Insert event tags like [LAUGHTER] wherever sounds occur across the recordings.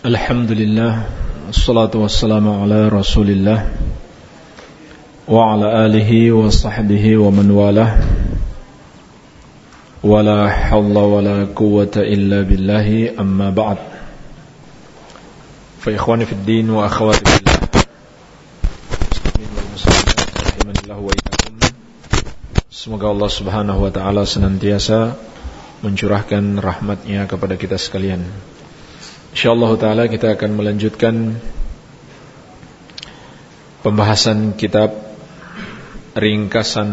Alhamdulillah Assalatu wassalamu ala rasulillah Wa ala alihi wa sahbihi wa man walah. Wa la hawla wa la quwata illa billahi amma ba'd. Fa ikhwani fid din wa akhwati billah Muslimin wal muslimat Rahimanillah wa itakum Semoga Allah subhanahu wa ta'ala senantiasa Mencurahkan rahmatnya kepada kita sekalian. InsyaAllah ta'ala kita akan melanjutkan Pembahasan kitab Ringkasan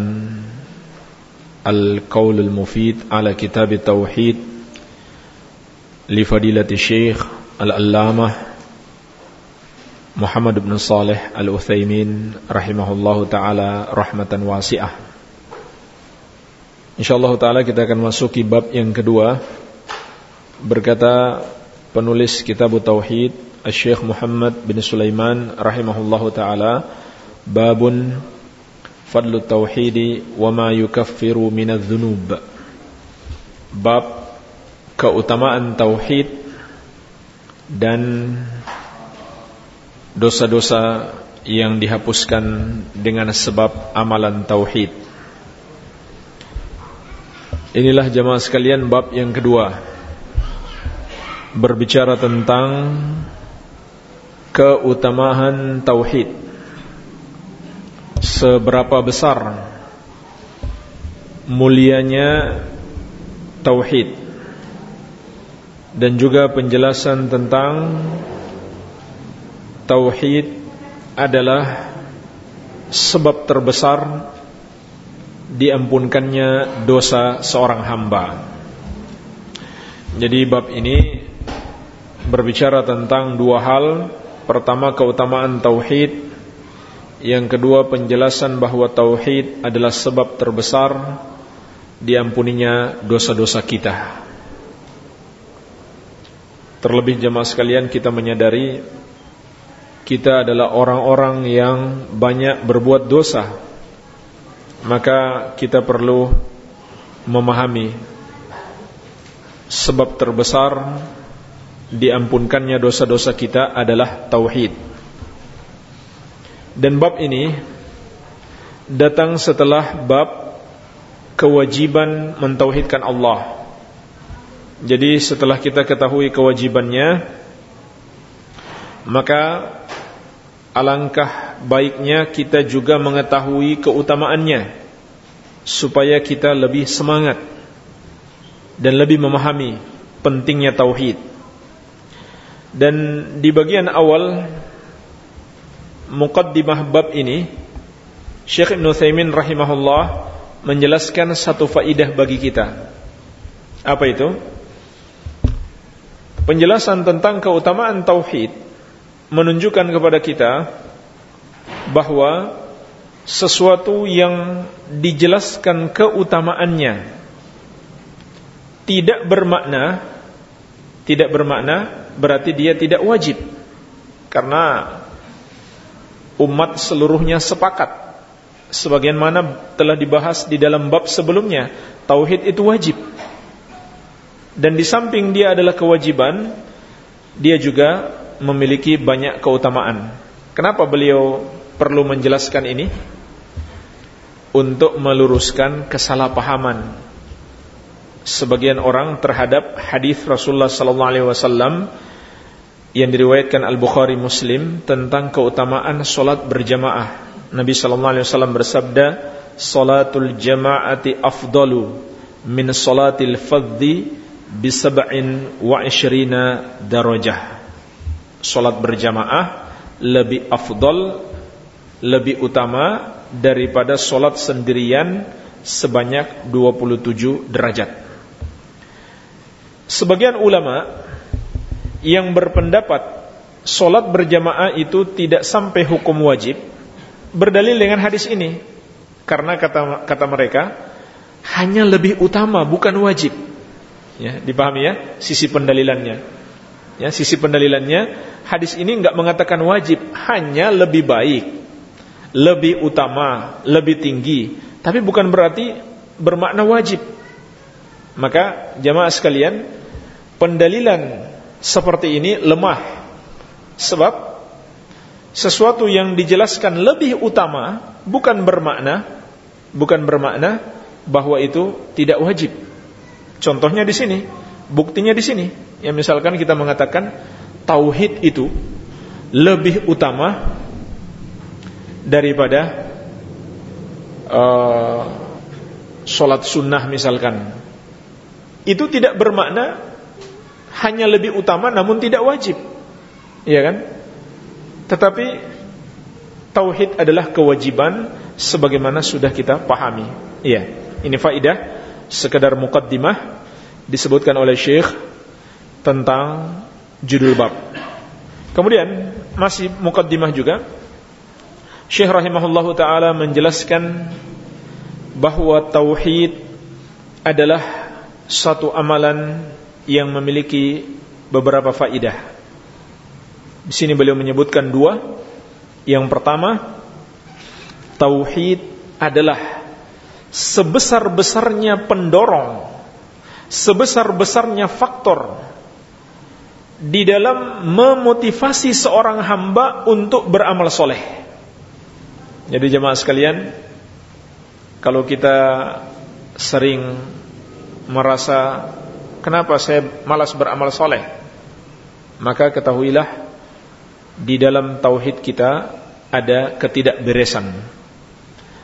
Al-Qawl Al-Mufid Ala Kitab Tauhid Li Fadilati Syekh Al-Allamah Muhammad bin Salih Al-Uthaymin Rahimahullahu ta'ala Rahmatan wasi'ah. InsyaAllah ta'ala kita akan masuki bab yang kedua. Berkata penulis kitab Tauhid Syekh Muhammad bin Sulaiman rahimahullahu taala babun fadlu tauhidi wa ma yukaffiru minadz-dzunub bab keutamaan tauhid dan dosa-dosa yang dihapuskan dengan sebab amalan tauhid. Inilah jemaah sekalian bab yang kedua berbicara tentang keutamaan tauhid. Seberapa besar mulianya tauhid dan juga penjelasan tentang tauhid adalah sebab terbesar diampunkannya dosa seorang hamba. Jadi bab ini berbicara tentang dua hal. Pertama keutamaan Tauhid. Yang kedua penjelasan bahwa Tauhid adalah sebab terbesar Diampuninya dosa-dosa kita. Terlebih jemaah sekalian kita menyadari Kita adalah orang-orang yang banyak berbuat dosa. Maka kita perlu memahami Sebab terbesar diampunkannya dosa-dosa kita adalah tauhid. Dan bab ini datang setelah bab kewajiban mentauhidkan Allah. Jadi setelah kita ketahui kewajibannya maka alangkah baiknya kita juga mengetahui keutamaannya supaya kita lebih semangat dan lebih memahami pentingnya tauhid. Dan di bagian awal Muqaddimah bab ini Syekh Ibn Thaymin rahimahullah Menjelaskan satu faidah bagi kita Apa itu? Penjelasan tentang keutamaan Tauhid Menunjukkan kepada kita Bahwa Sesuatu yang dijelaskan keutamaannya Tidak bermakna Tidak bermakna berarti dia tidak wajib. Karena umat seluruhnya sepakat. Sebagaimana telah dibahas di dalam bab sebelumnya tauhid itu wajib. Dan di samping dia adalah kewajiban dia juga memiliki banyak keutamaan. Kenapa beliau perlu menjelaskan ini? Untuk meluruskan kesalahpahaman sebagian orang terhadap hadis Rasulullah sallallahu alaihi wasallam yang diriwayatkan Al-Bukhari Muslim tentang keutamaan solat berjamaah. Nabi sallallahu alaihi wasallam bersabda, "Salatul jama'ati afdalu min salatil fadhi bi sab'in wa ishrina darajah." Salat berjamaah lebih afdal, lebih utama daripada solat sendirian sebanyak 27 derajat. Sebagian ulama yang berpendapat solat berjamaah itu tidak sampai hukum wajib berdalil dengan hadis ini. Karena kata kata mereka hanya lebih utama bukan wajib. Ya dipahami ya sisi pendalilannya. Ya sisi pendalilannya hadis ini enggak mengatakan wajib hanya lebih baik lebih utama lebih tinggi. Tapi bukan berarti bermakna wajib. Maka jamaah sekalian pendalilan seperti ini lemah. Sebab sesuatu yang dijelaskan lebih utama bukan bermakna bukan bermakna bahwa itu tidak wajib. Contohnya di sini, buktinya di sini. Ya misalkan kita mengatakan tauhid itu lebih utama daripada uh, sholat sunnah misalkan. Itu tidak bermakna hanya lebih utama namun tidak wajib. Iya kan? Tetapi tauhid adalah kewajiban sebagaimana sudah kita pahami. Iya, ini faidah sekedar mukaddimah disebutkan oleh Syekh tentang judul bab. Kemudian masih mukaddimah juga Syekh rahimahullahu taala menjelaskan bahwa tauhid adalah satu amalan yang memiliki beberapa faidah. Di sini beliau menyebutkan dua. Yang pertama, tauhid adalah sebesar-besarnya pendorong, sebesar-besarnya faktor di dalam memotivasi seorang hamba untuk beramal soleh. Jadi jemaah sekalian, kalau kita sering merasa kenapa saya malas beramal soleh, maka ketahuilah di dalam tauhid kita ada ketidakberesan.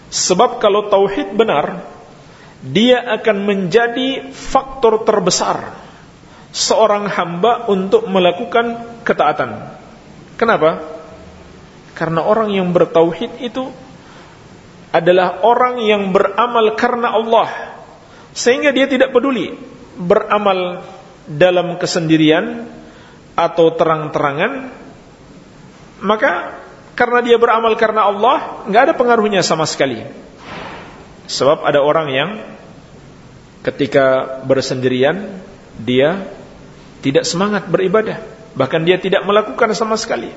Sebab kalau tauhid benar, dia akan menjadi faktor terbesar seorang hamba untuk melakukan ketaatan. Kenapa? Karena orang yang bertauhid itu adalah orang yang beramal karena Allah. Sehingga dia tidak peduli beramal dalam kesendirian atau terang-terangan. Maka karena dia beramal karena Allah, nggak ada pengaruhnya sama sekali. Sebab ada orang yang ketika bersendirian dia tidak semangat beribadah, bahkan dia tidak melakukan sama sekali.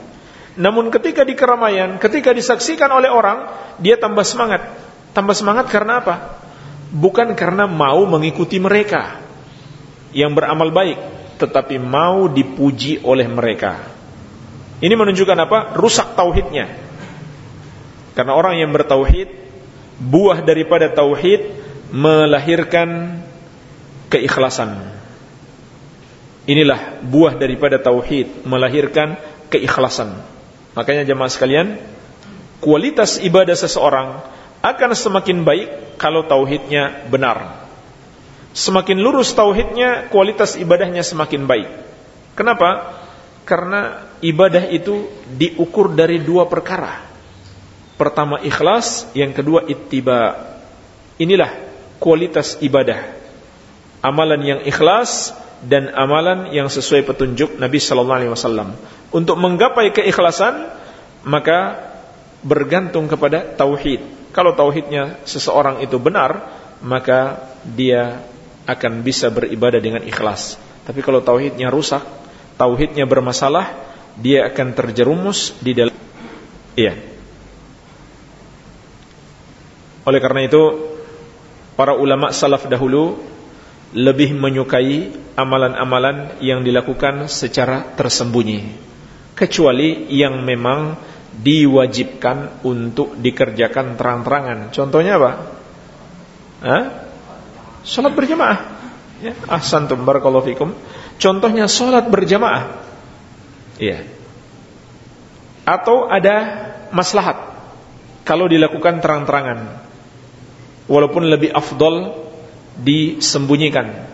Namun ketika di keramaian, ketika disaksikan oleh orang, dia tambah semangat. Tambah semangat karena apa? Bukan karena mau mengikuti mereka yang beramal baik, tetapi mau dipuji oleh mereka. Ini menunjukkan apa? Rusak tauhidnya. Karena orang yang bertauhid, buah daripada tauhid melahirkan keikhlasan. Inilah buah daripada tauhid melahirkan keikhlasan. Makanya jemaah sekalian, kualitas ibadah seseorang akan semakin baik kalau tauhidnya benar. Semakin lurus tauhidnya, kualitas ibadahnya semakin baik. Kenapa? Karena ibadah itu diukur dari dua perkara. Pertama ikhlas, yang kedua ittiba. Inilah kualitas ibadah. Amalan yang ikhlas dan amalan yang sesuai petunjuk Nabi sallallahu alaihi wasallam. Untuk menggapai keikhlasan maka bergantung kepada tauhid. Kalau tauhidnya seseorang itu benar, maka dia akan bisa beribadah dengan ikhlas. Tapi kalau tauhidnya rusak, tauhidnya bermasalah, dia akan terjerumus di dalam Iya. Oleh karena itu, para ulama salaf dahulu lebih menyukai amalan-amalan yang dilakukan secara tersembunyi kecuali yang memang diwajibkan untuk dikerjakan terang-terangan. Contohnya apa? Hah? Salat berjamaah. Ya, ahsantum barakallahu. Contohnya salat berjamaah. Iya. Atau ada maslahat kalau dilakukan terang-terangan. Walaupun lebih afdol disembunyikan.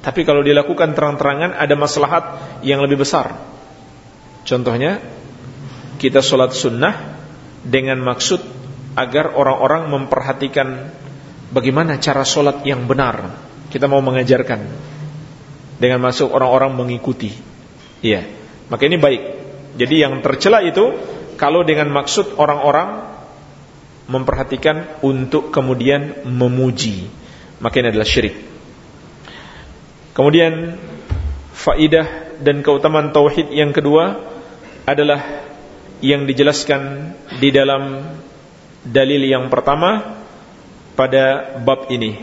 Tapi kalau dilakukan terang-terangan ada maslahat yang lebih besar. Contohnya kita sholat sunnah dengan maksud agar orang-orang memperhatikan bagaimana cara sholat yang benar. Kita mau mengajarkan dengan maksud orang-orang mengikuti. Iya, maka ini baik. Jadi yang tercela itu kalau dengan maksud orang-orang memperhatikan untuk kemudian memuji maka ini adalah syirik. Kemudian faidah dan keutamaan tauhid yang kedua adalah yang dijelaskan di dalam dalil yang pertama pada bab ini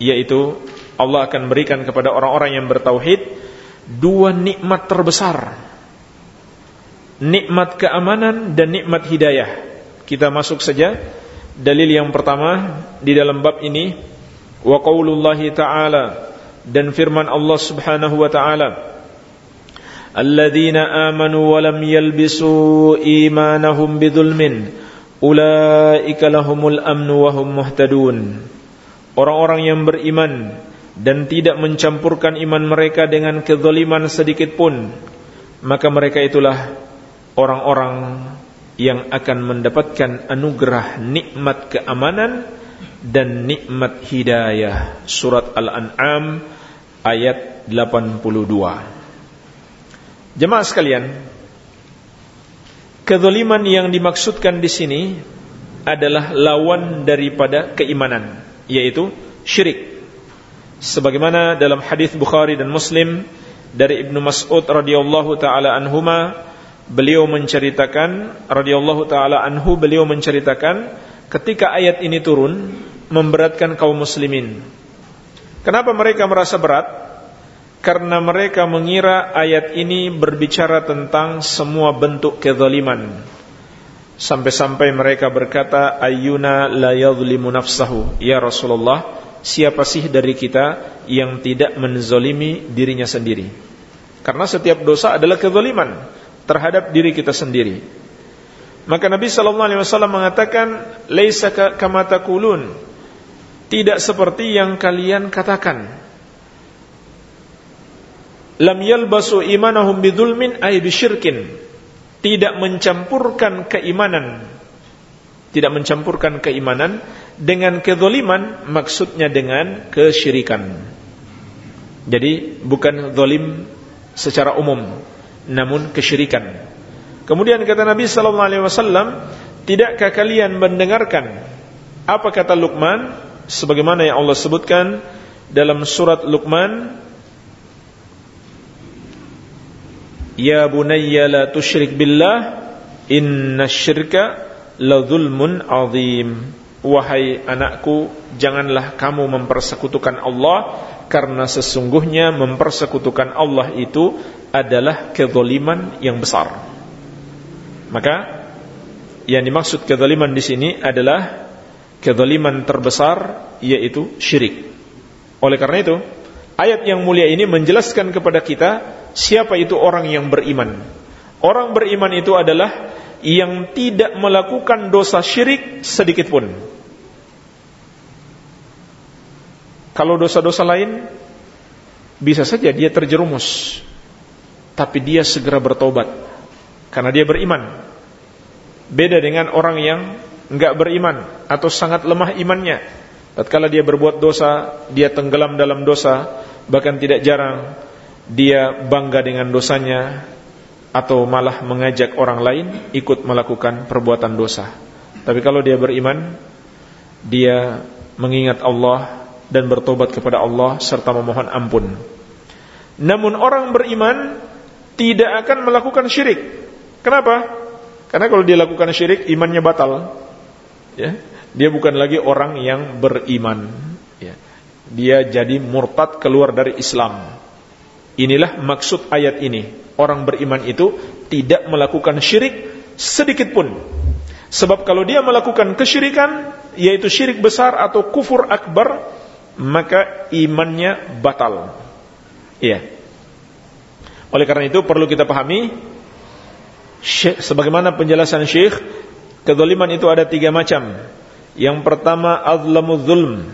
yaitu Allah akan berikan kepada orang-orang yang bertauhid dua nikmat terbesar. Nikmat keamanan dan nikmat hidayah. Kita masuk saja dalil yang pertama di dalam bab ini wa qaulullahi ta'ala dan firman Allah Subhanahu wa taala Alladzina amanu wa lam yalbisu imanahum bidzulmin ulaika lahumul amnu wa hum muhtadun. Orang-orang yang beriman dan tidak mencampurkan iman mereka dengan kezaliman sedikit pun maka mereka itulah orang-orang yang akan mendapatkan anugerah nikmat keamanan dan nikmat hidayah. Surat al-an'am ayat 82 jemaah sekalian kezaliman yang dimaksudkan di sini adalah lawan daripada keimanan yaitu syirik sebagaimana dalam hadis Bukhari dan Muslim dari Ibnu Mas'ud radhiyallahu taala anhuma beliau menceritakan radhiyallahu taala anhu beliau menceritakan ketika ayat ini turun memberatkan kaum muslimin. Kenapa mereka merasa berat? Karena mereka mengira ayat ini berbicara tentang semua bentuk kezaliman. Sampai-sampai mereka berkata, "Ayyuna la yadhlimu nafsahu?" Ya Rasulullah, siapa sih dari kita yang tidak menzolimi dirinya sendiri? Karena setiap dosa adalah kezaliman terhadap diri kita sendiri. Maka Nabi sallallahu alaihi wasallam mengatakan, "Laisa kama taqulun." Tidak seperti yang kalian katakan. Lam yalbasu imanahum bidzulmin ay bisyirkin. Tidak mencampurkan keimanan. Tidak mencampurkan keimanan dengan kezoliman maksudnya dengan kesyirikan. Jadi bukan zolim secara umum, namun kesyirikan. Kemudian kata Nabi sallallahu alaihi wasallam, tidakkah kalian mendengarkan apa kata Luqman sebagaimana yang Allah sebutkan dalam surat Luqman Ya bunayya la tusyrik billah inna syirka la zulmun azim Wahai anakku, janganlah kamu mempersekutukan Allah karena sesungguhnya mempersekutukan Allah itu adalah kezaliman yang besar. Maka yang dimaksud kezaliman di sini adalah kezaliman terbesar yaitu syirik. Oleh karena itu, ayat yang mulia ini menjelaskan kepada kita siapa itu orang yang beriman. Orang beriman itu adalah yang tidak melakukan dosa syirik sedikit pun. Kalau dosa-dosa lain bisa saja dia terjerumus, tapi dia segera bertobat karena dia beriman. Beda dengan orang yang enggak beriman atau sangat lemah imannya. Tatkala dia berbuat dosa, dia tenggelam dalam dosa, bahkan tidak jarang dia bangga dengan dosanya atau malah mengajak orang lain ikut melakukan perbuatan dosa. Tapi kalau dia beriman, dia mengingat Allah dan bertobat kepada Allah serta memohon ampun. Namun orang beriman tidak akan melakukan syirik. Kenapa? Karena kalau dia lakukan syirik imannya batal. Ya, dia bukan lagi orang yang beriman. Ya. Dia jadi murtad keluar dari Islam. Inilah maksud ayat ini. Orang beriman itu tidak melakukan syirik sedikit pun. Sebab kalau dia melakukan kesyirikan, yaitu syirik besar atau kufur akbar, maka imannya batal. Iya. Oleh karena itu perlu kita pahami sebagaimana penjelasan Syekh, kezaliman itu ada tiga macam. Yang pertama azlamu zulm,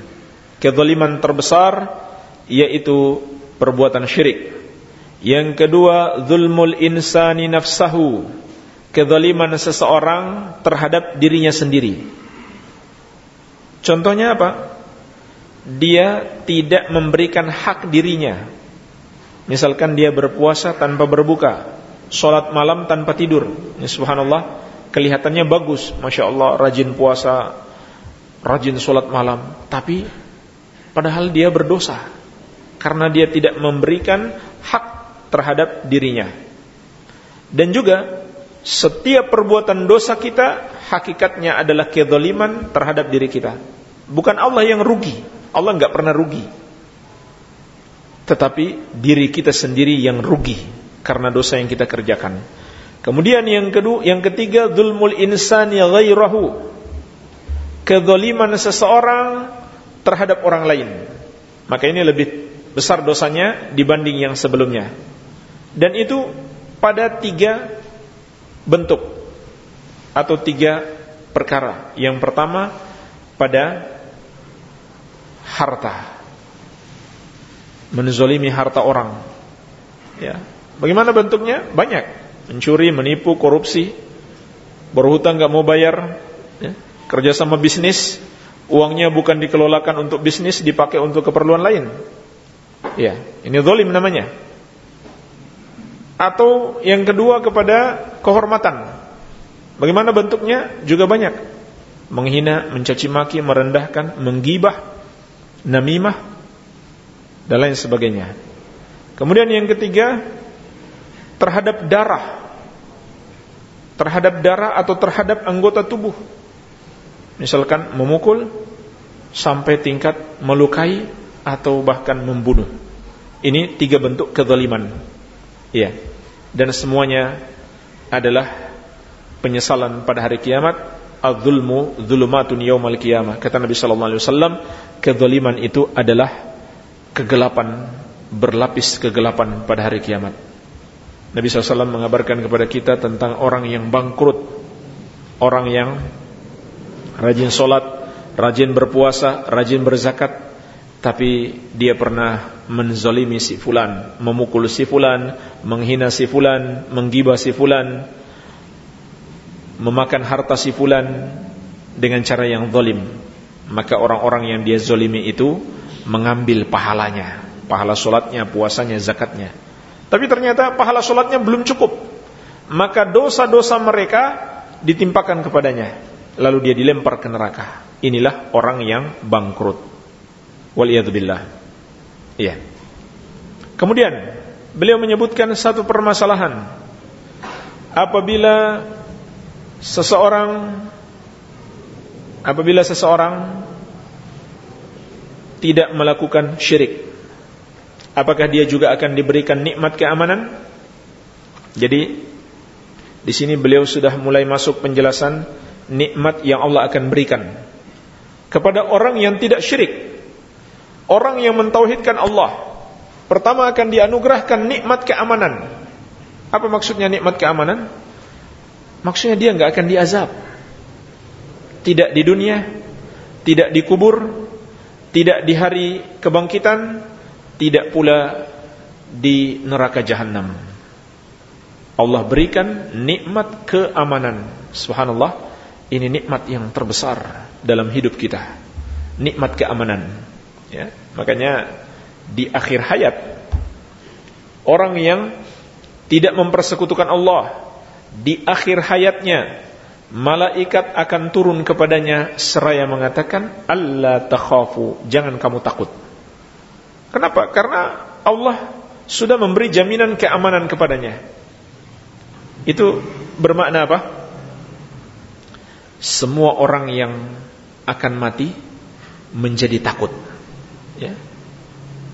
kezaliman terbesar yaitu perbuatan syirik. Yang kedua zulmul insani nafsahu, kezaliman seseorang terhadap dirinya sendiri. Contohnya apa? dia tidak memberikan hak dirinya. Misalkan dia berpuasa tanpa berbuka, sholat malam tanpa tidur. Ya, subhanallah, kelihatannya bagus, masya Allah, rajin puasa, rajin sholat malam. Tapi padahal dia berdosa karena dia tidak memberikan hak terhadap dirinya. Dan juga setiap perbuatan dosa kita hakikatnya adalah kezaliman terhadap diri kita. Bukan Allah yang rugi, Allah nggak pernah rugi. tetapi diri kita sendiri yang rugi karena dosa yang kita kerjakan. Kemudian yang kedua, yang ketiga zulmul insani ghairahu. Kezaliman seseorang terhadap orang lain. Maka ini lebih besar dosanya dibanding yang sebelumnya. Dan itu pada tiga bentuk atau tiga perkara. Yang pertama pada harta. Menzolimi harta orang. Ya. Bagaimana bentuknya? Banyak. Mencuri, menipu, korupsi, berhutang gak mau bayar, ya. kerja bisnis, uangnya bukan dikelolakan untuk bisnis, dipakai untuk keperluan lain. Ya, ini zolim namanya. Atau yang kedua kepada kehormatan. Bagaimana bentuknya? Juga banyak. Menghina, mencaci maki, merendahkan, menggibah, namimah, dan lain sebagainya. Kemudian yang ketiga, terhadap darah. Terhadap darah atau terhadap anggota tubuh. Misalkan memukul sampai tingkat melukai atau bahkan membunuh. Ini tiga bentuk kezaliman. Ya. Dan semuanya adalah penyesalan pada hari kiamat. Az-zulmu zulumatun yaumal qiyamah. Kata Nabi sallallahu alaihi wasallam, kezaliman itu adalah kegelapan berlapis kegelapan pada hari kiamat. Nabi SAW mengabarkan kepada kita tentang orang yang bangkrut, orang yang rajin solat, rajin berpuasa, rajin berzakat, tapi dia pernah menzalimi si fulan, memukul si fulan, menghina si fulan, menggibah si fulan, memakan harta si fulan dengan cara yang zalim. Maka orang-orang yang dia zalimi itu mengambil pahalanya, pahala solatnya, puasanya, zakatnya. Tapi ternyata pahala solatnya belum cukup. Maka dosa-dosa mereka ditimpakan kepadanya. Lalu dia dilempar ke neraka. Inilah orang yang bangkrut. Waliyadzubillah. Iya. Kemudian beliau menyebutkan satu permasalahan. Apabila seseorang apabila seseorang tidak melakukan syirik apakah dia juga akan diberikan nikmat keamanan? Jadi di sini beliau sudah mulai masuk penjelasan nikmat yang Allah akan berikan kepada orang yang tidak syirik. Orang yang mentauhidkan Allah pertama akan dianugerahkan nikmat keamanan. Apa maksudnya nikmat keamanan? Maksudnya dia nggak akan diazab. Tidak di dunia, tidak di kubur, tidak di hari kebangkitan, tidak pula di neraka jahanam. Allah berikan nikmat keamanan. Subhanallah, ini nikmat yang terbesar dalam hidup kita. Nikmat keamanan. Ya, makanya di akhir hayat orang yang tidak mempersekutukan Allah di akhir hayatnya malaikat akan turun kepadanya seraya mengatakan Allah takhafu jangan kamu takut Kenapa? Karena Allah sudah memberi jaminan keamanan kepadanya. Itu bermakna apa? Semua orang yang akan mati menjadi takut. Ya.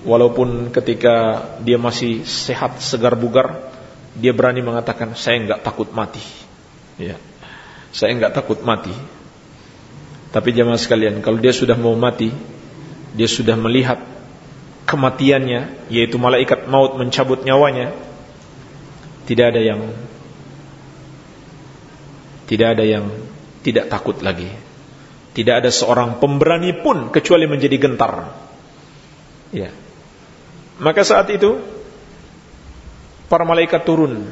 Walaupun ketika dia masih sehat, segar bugar, dia berani mengatakan saya enggak takut mati. Ya. Saya enggak takut mati. Tapi jemaah sekalian, kalau dia sudah mau mati, dia sudah melihat kematiannya yaitu malaikat maut mencabut nyawanya tidak ada yang tidak ada yang tidak takut lagi tidak ada seorang pemberani pun kecuali menjadi gentar ya maka saat itu para malaikat turun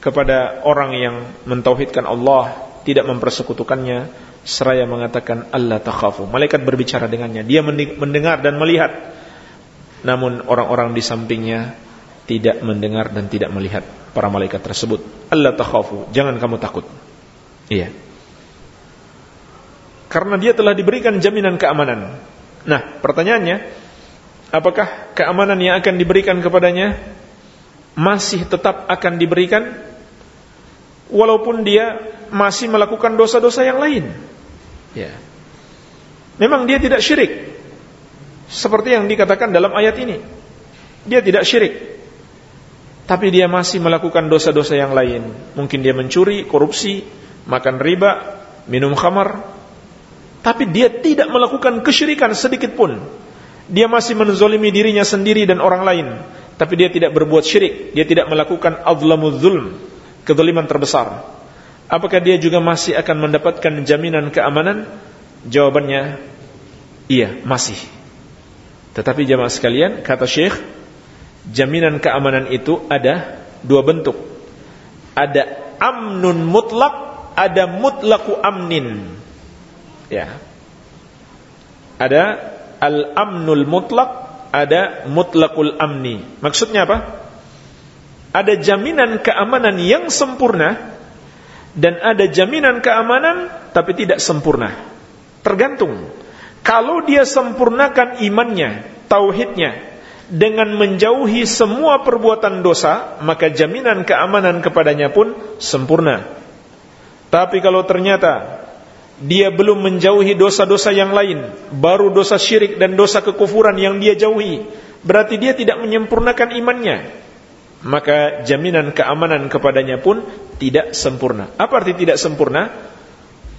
kepada orang yang mentauhidkan Allah tidak mempersekutukannya seraya mengatakan Allah takhafu malaikat berbicara dengannya dia mendengar dan melihat namun orang-orang di sampingnya tidak mendengar dan tidak melihat para malaikat tersebut. Allah takhafu, jangan kamu takut. Iya. Karena dia telah diberikan jaminan keamanan. Nah, pertanyaannya, apakah keamanan yang akan diberikan kepadanya masih tetap akan diberikan walaupun dia masih melakukan dosa-dosa yang lain? Ya. Memang dia tidak syirik, seperti yang dikatakan dalam ayat ini. dia tidak syirik. Tapi dia masih melakukan dosa-dosa yang lain. Mungkin dia mencuri, korupsi, makan riba, minum khamar. Tapi dia tidak melakukan kesyirikan sedikit pun. Dia masih menzolimi dirinya sendiri dan orang lain. Tapi dia tidak berbuat syirik. Dia tidak melakukan azlamul zulm. Kezaliman terbesar. Apakah dia juga masih akan mendapatkan jaminan keamanan? Jawabannya, iya, masih. Tetapi jamaah sekalian, kata Syekh, jaminan keamanan itu ada dua bentuk. Ada amnun mutlak, ada mutlaku amnin. Ya. Ada al-amnul mutlak, ada mutlakul amni. Maksudnya apa? Ada jaminan keamanan yang sempurna dan ada jaminan keamanan tapi tidak sempurna. Tergantung. Kalau dia sempurnakan imannya, tauhidnya, dengan menjauhi semua perbuatan dosa, maka jaminan keamanan kepadanya pun sempurna. Tapi kalau ternyata dia belum menjauhi dosa-dosa yang lain, baru dosa syirik dan dosa kekufuran yang dia jauhi, berarti dia tidak menyempurnakan imannya. Maka jaminan keamanan kepadanya pun tidak sempurna. Apa arti tidak sempurna?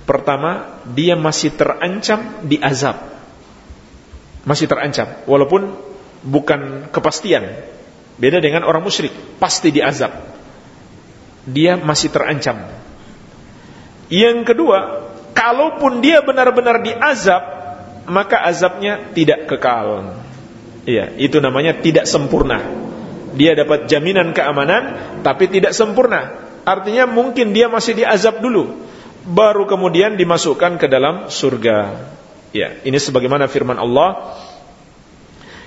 Pertama, dia masih terancam di azab. Masih terancam, walaupun bukan kepastian. Beda dengan orang musyrik, pasti diazab. Dia masih terancam. Yang kedua, kalaupun dia benar-benar diazab, maka azabnya tidak kekal. Iya, itu namanya tidak sempurna. Dia dapat jaminan keamanan, tapi tidak sempurna. Artinya mungkin dia masih diazab dulu, baru kemudian dimasukkan ke dalam surga. Ya, ini sebagaimana firman Allah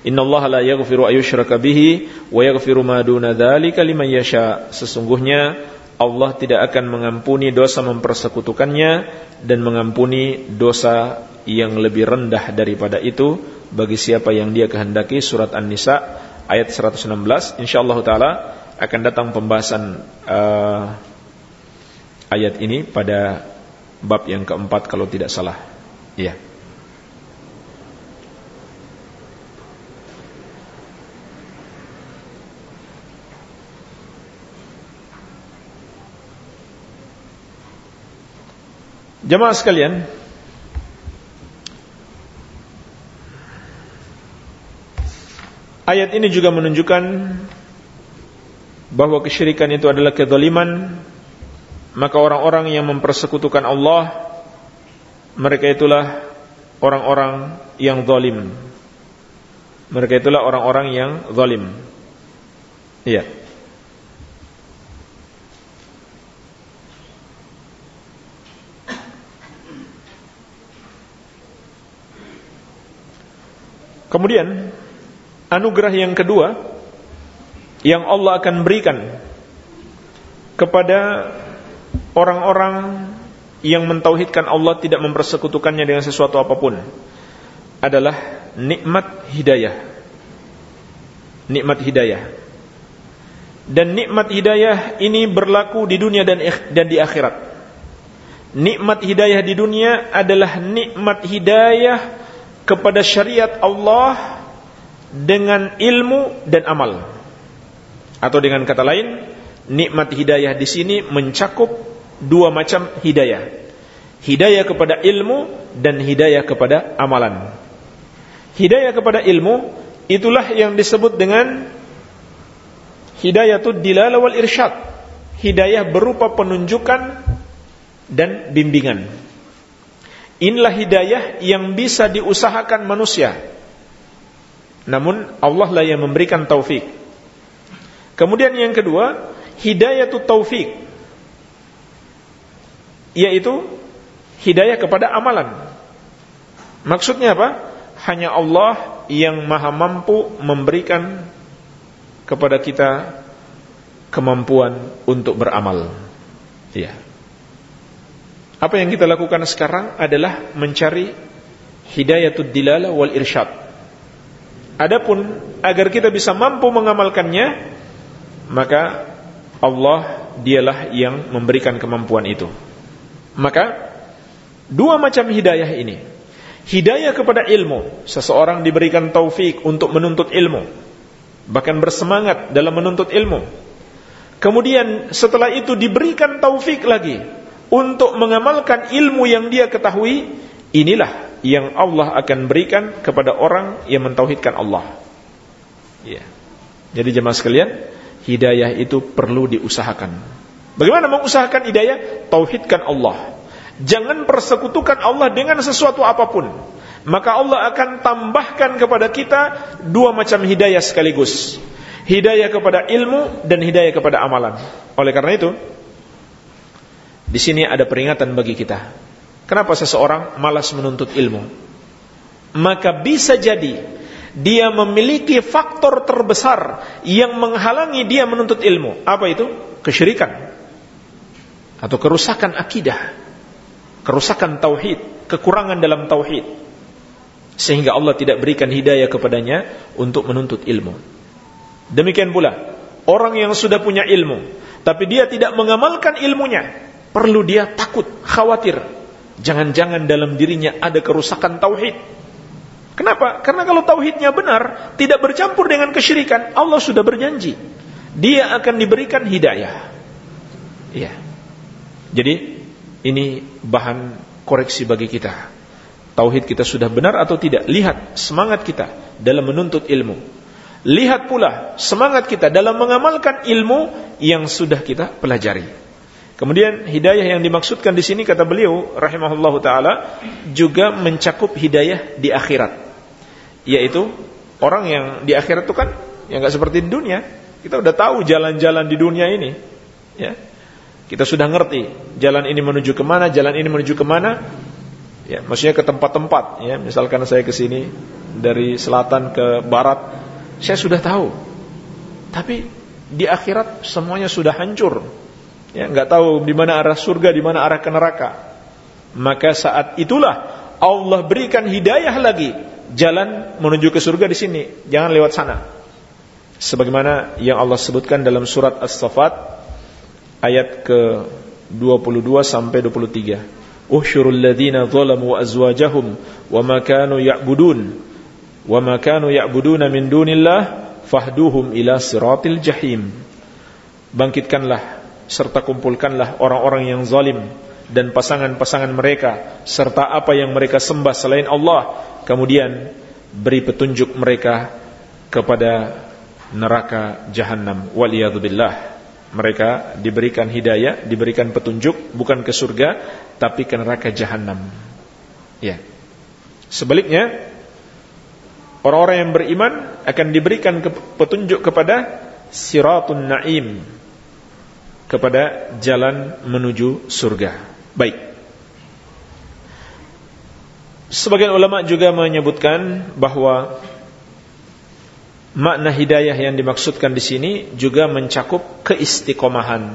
Innallaha la yaghfiru ayyushraka bihi wa yaghfiru ma duna dzalika liman yasha. Sesungguhnya Allah tidak akan mengampuni dosa mempersekutukannya dan mengampuni dosa yang lebih rendah daripada itu bagi siapa yang dia kehendaki surat An-Nisa ayat 116 insyaallah taala akan datang pembahasan uh, ayat ini pada bab yang keempat kalau tidak salah. Iya. Yeah. Jemaah sekalian, ayat ini juga menunjukkan bahwa kesyirikan itu adalah kezaliman, maka orang-orang yang mempersekutukan Allah mereka itulah orang-orang yang zalim. Mereka itulah orang-orang yang zalim. Iya. Kemudian anugerah yang kedua yang Allah akan berikan kepada orang-orang yang mentauhidkan Allah tidak mempersekutukannya dengan sesuatu apa pun adalah nikmat hidayah. Nikmat hidayah. Dan nikmat hidayah ini berlaku di dunia dan dan di akhirat. Nikmat hidayah di dunia adalah nikmat hidayah kepada syariat Allah dengan ilmu dan amal. Atau dengan kata lain, nikmat hidayah di sini mencakup dua macam hidayah. Hidayah kepada ilmu dan hidayah kepada amalan. Hidayah kepada ilmu itulah yang disebut dengan hidayatul dilala wal irsyad. Hidayah berupa penunjukan dan bimbingan. Inilah hidayah yang bisa diusahakan manusia. Namun Allah lah yang memberikan taufik. Kemudian yang kedua, hidayah itu taufik. Yaitu hidayah kepada amalan. Maksudnya apa? Hanya Allah yang maha mampu memberikan kepada kita kemampuan untuk beramal. Iya. Apa yang kita lakukan sekarang adalah mencari hidayatul dilala wal irsyad. Adapun agar kita bisa mampu mengamalkannya, maka Allah dialah yang memberikan kemampuan itu. Maka dua macam hidayah ini. Hidayah kepada ilmu, seseorang diberikan taufik untuk menuntut ilmu. bahkan bersemangat dalam menuntut ilmu. Kemudian setelah itu diberikan taufik lagi untuk mengamalkan ilmu yang dia ketahui, inilah yang Allah akan berikan kepada orang yang mentauhidkan Allah. Ya. Jadi jemaah sekalian, hidayah itu perlu diusahakan. Bagaimana mengusahakan hidayah? Tauhidkan Allah. Jangan persekutukan Allah dengan sesuatu apa pun. Maka Allah akan tambahkan kepada kita dua macam hidayah sekaligus hidayah kepada ilmu dan hidayah kepada amalan. Oleh karena itu, di sini ada peringatan bagi kita. Kenapa seseorang malas menuntut ilmu? Maka bisa jadi dia memiliki faktor terbesar yang menghalangi dia menuntut ilmu. Apa itu? Kesyirikan atau kerusakan akidah, kerusakan tauhid, kekurangan dalam tauhid. Sehingga Allah tidak berikan hidayah kepadanya untuk menuntut ilmu. Demikian pula orang yang sudah punya ilmu tapi dia tidak mengamalkan ilmunya, perlu dia takut, khawatir. Jangan-jangan dalam dirinya ada kerusakan tauhid. Kenapa? Karena kalau tauhidnya benar, tidak bercampur dengan kesyirikan, Allah sudah berjanji, dia akan diberikan hidayah. Iya. Jadi ini bahan koreksi bagi kita. Tauhid kita sudah benar atau tidak? Lihat semangat kita dalam menuntut ilmu. Lihat pula semangat kita dalam mengamalkan ilmu yang sudah kita pelajari. Kemudian hidayah yang dimaksudkan di sini kata beliau rahimahullahu taala juga mencakup hidayah di akhirat. Yaitu orang yang di akhirat itu kan yang enggak seperti di dunia. Kita udah tahu jalan-jalan di dunia ini. Ya. Kita sudah ngerti jalan ini menuju ke mana, jalan ini menuju ke mana. Ya, maksudnya ke tempat-tempat. Ya, misalkan saya ke sini dari selatan ke barat, saya sudah tahu. Tapi di akhirat semuanya sudah hancur. Ya, nggak tahu di mana arah surga, di mana arah ke neraka. Maka saat itulah Allah berikan hidayah lagi jalan menuju ke surga di sini, jangan lewat sana. Sebagaimana yang Allah sebutkan dalam surat As-Saffat ayat ke 22 sampai 23. Uhsyurul ladzina zalamu azwajahum wa ma kanu ya'budun wa ma kanu ya'buduna min dunillah fahduhum ila siratil jahim bangkitkanlah serta kumpulkanlah orang-orang yang zalim dan pasangan-pasangan mereka serta apa yang mereka sembah selain Allah. Kemudian beri petunjuk mereka kepada neraka jahanam waliyadzubillah. Mereka diberikan hidayah diberikan petunjuk bukan ke surga tapi ke neraka jahanam ya. Sebaliknya Orang-orang yang beriman akan diberikan petunjuk kepada siratun naim kepada jalan menuju surga. Baik. Sebagian ulama juga menyebutkan bahwa makna hidayah yang dimaksudkan di sini juga mencakup keistiqomahan.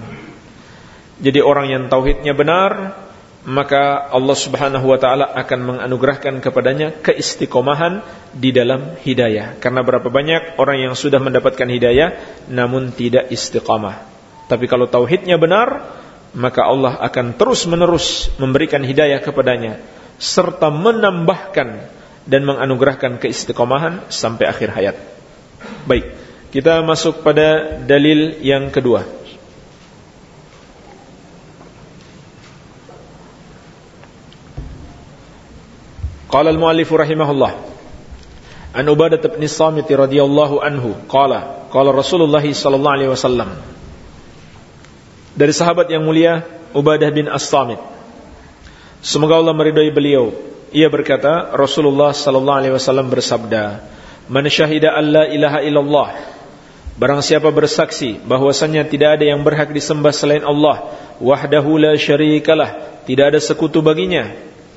Jadi orang yang tauhidnya benar, maka Allah Subhanahu wa taala akan menganugerahkan kepadanya keistiqomahan di dalam hidayah. Karena berapa banyak orang yang sudah mendapatkan hidayah namun tidak istiqamah. Tapi kalau tauhidnya benar, maka Allah akan terus-menerus memberikan hidayah kepadanya serta menambahkan dan menganugerahkan keistiqomahan sampai akhir hayat. Baik, kita masuk pada dalil yang kedua. Qala al-muallif rahimahullah An Ubadah bin Samit radhiyallahu anhu qala qala Rasulullah sallallahu alaihi wasallam Dari sahabat yang mulia Ubadah bin As-Samit. Semoga Allah meridai beliau. Ia berkata Rasulullah sallallahu alaihi wasallam bersabda Man syahida an la ilaha illallah Barang siapa bersaksi bahwasanya tidak ada yang berhak disembah selain Allah wahdahu la syarikalah tidak ada sekutu baginya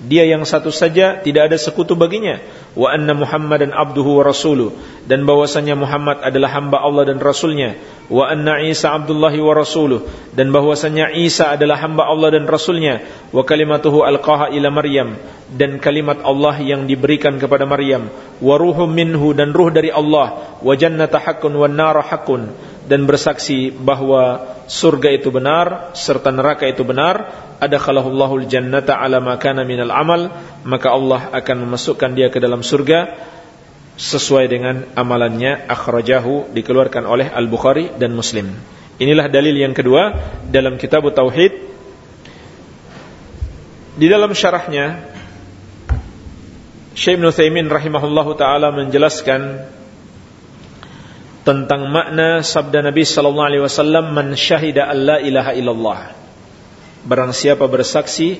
dia yang satu saja tidak ada sekutu baginya. Wa anna muhammadan abduhu wa rasuluh. Dan bahwasanya Muhammad adalah hamba Allah dan rasulnya. Wa anna Isa abdullahi wa rasuluh. Dan bahwasanya Isa adalah hamba Allah dan rasulnya. Wa kalimatuhu alqaha ila Maryam. Dan kalimat Allah yang diberikan kepada Maryam. Wa ruhum minhu dan ruh dari Allah. Wa jannata haqqun wan nar haqqun dan bersaksi bahwa surga itu benar serta neraka itu benar adakhalahullahu jannata ala ma kana minal amal maka Allah akan memasukkan dia ke dalam surga sesuai dengan amalannya akhrajahu dikeluarkan oleh Al-Bukhari dan Muslim. Inilah dalil yang kedua dalam kitab tauhid. Di dalam syarahnya Syekh Ibn Thaymin rahimahullahu taala menjelaskan tentang makna sabda Nabi sallallahu alaihi wasallam man syahida alla ilaha illallah. Barang siapa bersaksi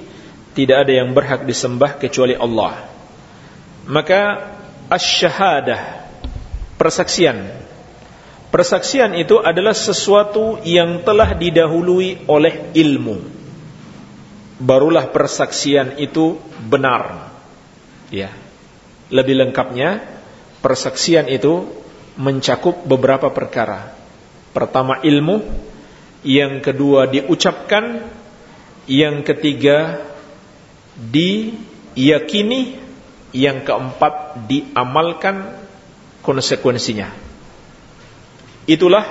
tidak ada yang berhak disembah kecuali Allah. Maka asy-syahadah persaksian persaksian itu adalah sesuatu yang telah didahului oleh ilmu barulah persaksian itu benar ya lebih lengkapnya persaksian itu mencakup beberapa perkara pertama ilmu yang kedua diucapkan yang ketiga diyakini yang keempat diamalkan konsekuensinya. Itulah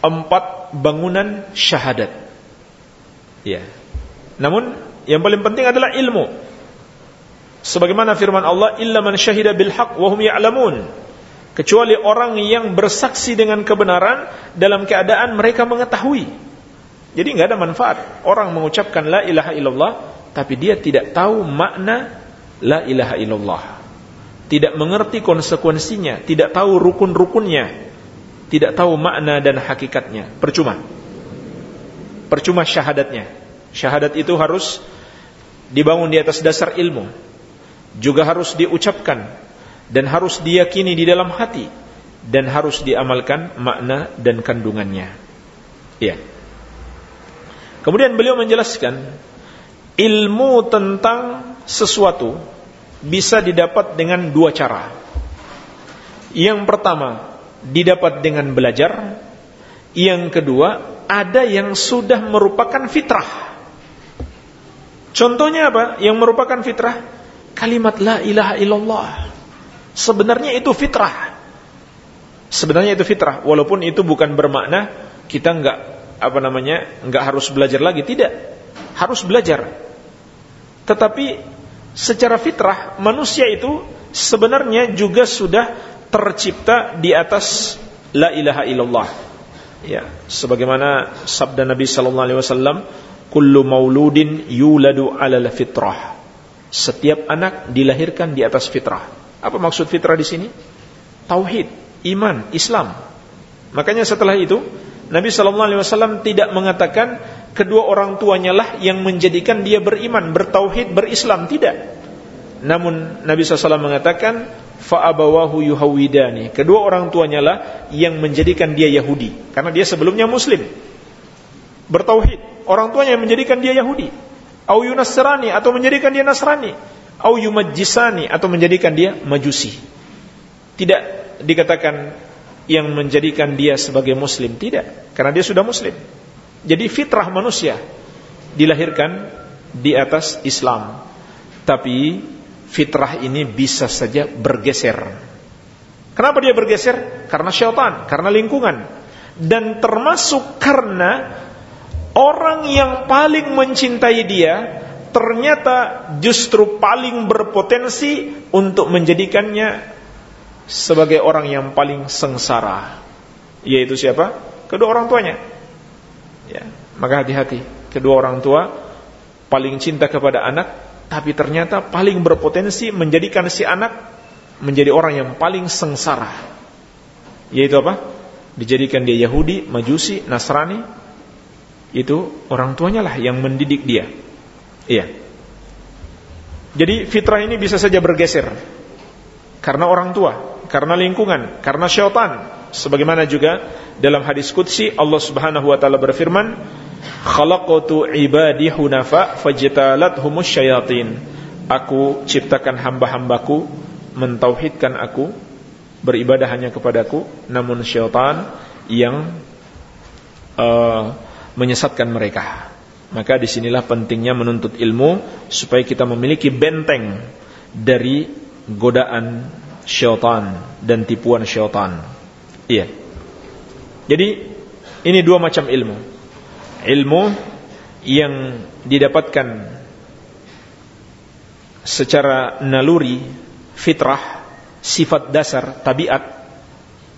empat bangunan syahadat. Ya. Namun yang paling penting adalah ilmu. Sebagaimana firman Allah, "Illa man syahida bil haqq wa hum ya'lamun." Kecuali orang yang bersaksi dengan kebenaran dalam keadaan mereka mengetahui. Jadi nggak ada manfaat orang mengucapkan la ilaha illallah tapi dia tidak tahu makna la ilaha illallah. Tidak mengerti konsekuensinya, tidak tahu rukun-rukunnya, tidak tahu makna dan hakikatnya. Percuma. Percuma syahadatnya. Syahadat itu harus dibangun di atas dasar ilmu. Juga harus diucapkan dan harus diyakini di dalam hati dan harus diamalkan makna dan kandungannya. Iya. Kemudian beliau menjelaskan ilmu tentang sesuatu bisa didapat dengan dua cara. Yang pertama, didapat dengan belajar. Yang kedua, ada yang sudah merupakan fitrah. Contohnya apa? Yang merupakan fitrah? Kalimat la ilaha illallah. Sebenarnya itu fitrah. Sebenarnya itu fitrah, walaupun itu bukan bermakna kita enggak apa namanya, enggak harus belajar lagi, tidak. Harus belajar. Tetapi secara fitrah manusia itu sebenarnya juga sudah tercipta di atas la ilaha illallah. Ya, sebagaimana sabda Nabi sallallahu alaihi wasallam, "Kullu mauludin yuladu 'alal fitrah." Setiap anak dilahirkan di atas fitrah. Apa maksud fitrah di sini? Tauhid, iman, Islam. Makanya setelah itu Nabi sallallahu alaihi wasallam tidak mengatakan kedua orang tuanya lah yang menjadikan dia beriman, bertauhid, berislam, tidak. Namun Nabi SAW mengatakan fa'abawahu yuhawidani. Kedua orang tuanya lah yang menjadikan dia Yahudi, karena dia sebelumnya Muslim. Bertauhid, orang tuanya yang menjadikan dia Yahudi. Au yunasrani atau menjadikan dia Nasrani. Au yumajjisani atau menjadikan dia Majusi. Tidak dikatakan yang menjadikan dia sebagai Muslim, tidak, karena dia sudah Muslim. Jadi fitrah manusia dilahirkan di atas Islam. Tapi fitrah ini bisa saja bergeser. Kenapa dia bergeser? Karena syaitan, karena lingkungan. Dan termasuk karena orang yang paling mencintai dia ternyata justru paling berpotensi untuk menjadikannya sebagai orang yang paling sengsara. Yaitu siapa? Kedua orang tuanya. Ya, maka hati-hati. Kedua orang tua paling cinta kepada anak, tapi ternyata paling berpotensi menjadikan si anak menjadi orang yang paling sengsara. Yaitu apa? Dijadikan dia Yahudi, Majusi, Nasrani. Itu orang tuanya lah yang mendidik dia. Iya. Jadi fitrah ini bisa saja bergeser. Karena orang tua, karena lingkungan, karena syaitan. Sebagaimana juga dalam hadis qudsi Allah Subhanahu wa taala berfirman khalaqtu ibadi hunafa fajtalathumus syayatin. Aku ciptakan hamba-hambaku mentauhidkan aku beribadah hanya kepadaku namun syaitan yang uh, menyesatkan mereka maka di sinilah pentingnya menuntut ilmu supaya kita memiliki benteng dari godaan syaitan dan tipuan syaitan Iya. Jadi ini dua macam ilmu. Ilmu yang didapatkan secara naluri, fitrah sifat dasar tabiat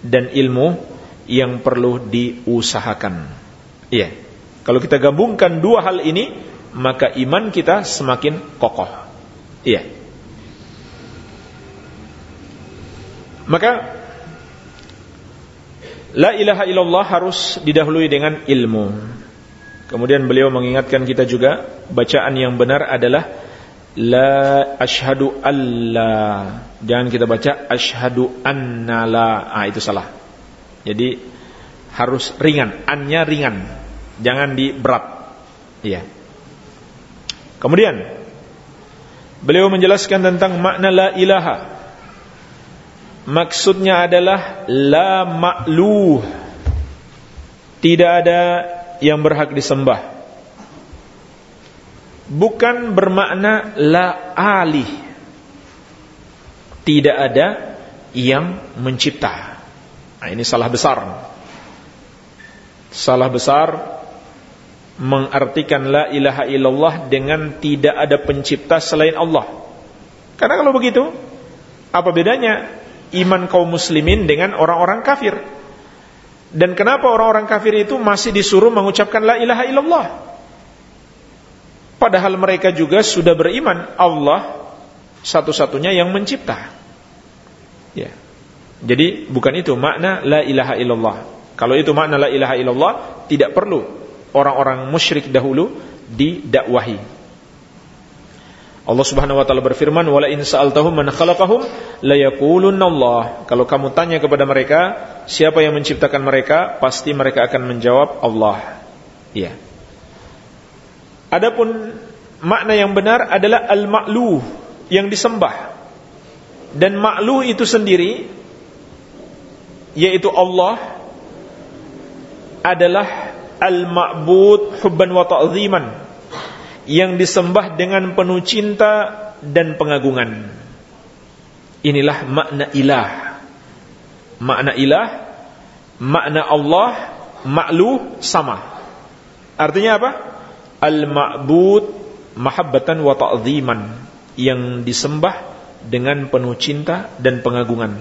dan ilmu yang perlu diusahakan. Iya. Kalau kita gabungkan dua hal ini, maka iman kita semakin kokoh. Iya. Maka La ilaha illallah harus didahului dengan ilmu. Kemudian beliau mengingatkan kita juga bacaan yang benar adalah la ashadu alla. Jangan kita baca ashadu anna la. Ah itu salah. Jadi harus ringan, annya ringan. Jangan di berat. Iya. Kemudian beliau menjelaskan tentang makna la ilaha. Maksudnya adalah la ma'luh. Tidak ada yang berhak disembah. Bukan bermakna la alih. Tidak ada yang mencipta. Nah ini salah besar. Salah besar mengartikan la ilaha illallah dengan tidak ada pencipta selain Allah karena kalau begitu apa bedanya iman kaum muslimin dengan orang-orang kafir. Dan kenapa orang-orang kafir itu masih disuruh mengucapkan la ilaha illallah? Padahal mereka juga sudah beriman Allah satu-satunya yang mencipta. Ya. Jadi bukan itu makna la ilaha illallah. Kalau itu makna la ilaha illallah, tidak perlu orang-orang musyrik dahulu didakwahi. Allah Subhanahu wa taala berfirman, "Wala in sa'altahum man khalaqahum la Allah." Kalau kamu tanya kepada mereka, siapa yang menciptakan mereka, pasti mereka akan menjawab Allah. Iya. Adapun makna yang benar adalah al-ma'luh, yang disembah. Dan ma'luh itu sendiri yaitu Allah adalah al-ma'bud hubban wa ta'ziman yang disembah dengan penuh cinta dan pengagungan. Inilah makna ilah. Makna ilah, makna Allah, makluh sama. Artinya apa? Al-ma'bud mahabbatan wa ta'ziman yang disembah dengan penuh cinta dan pengagungan.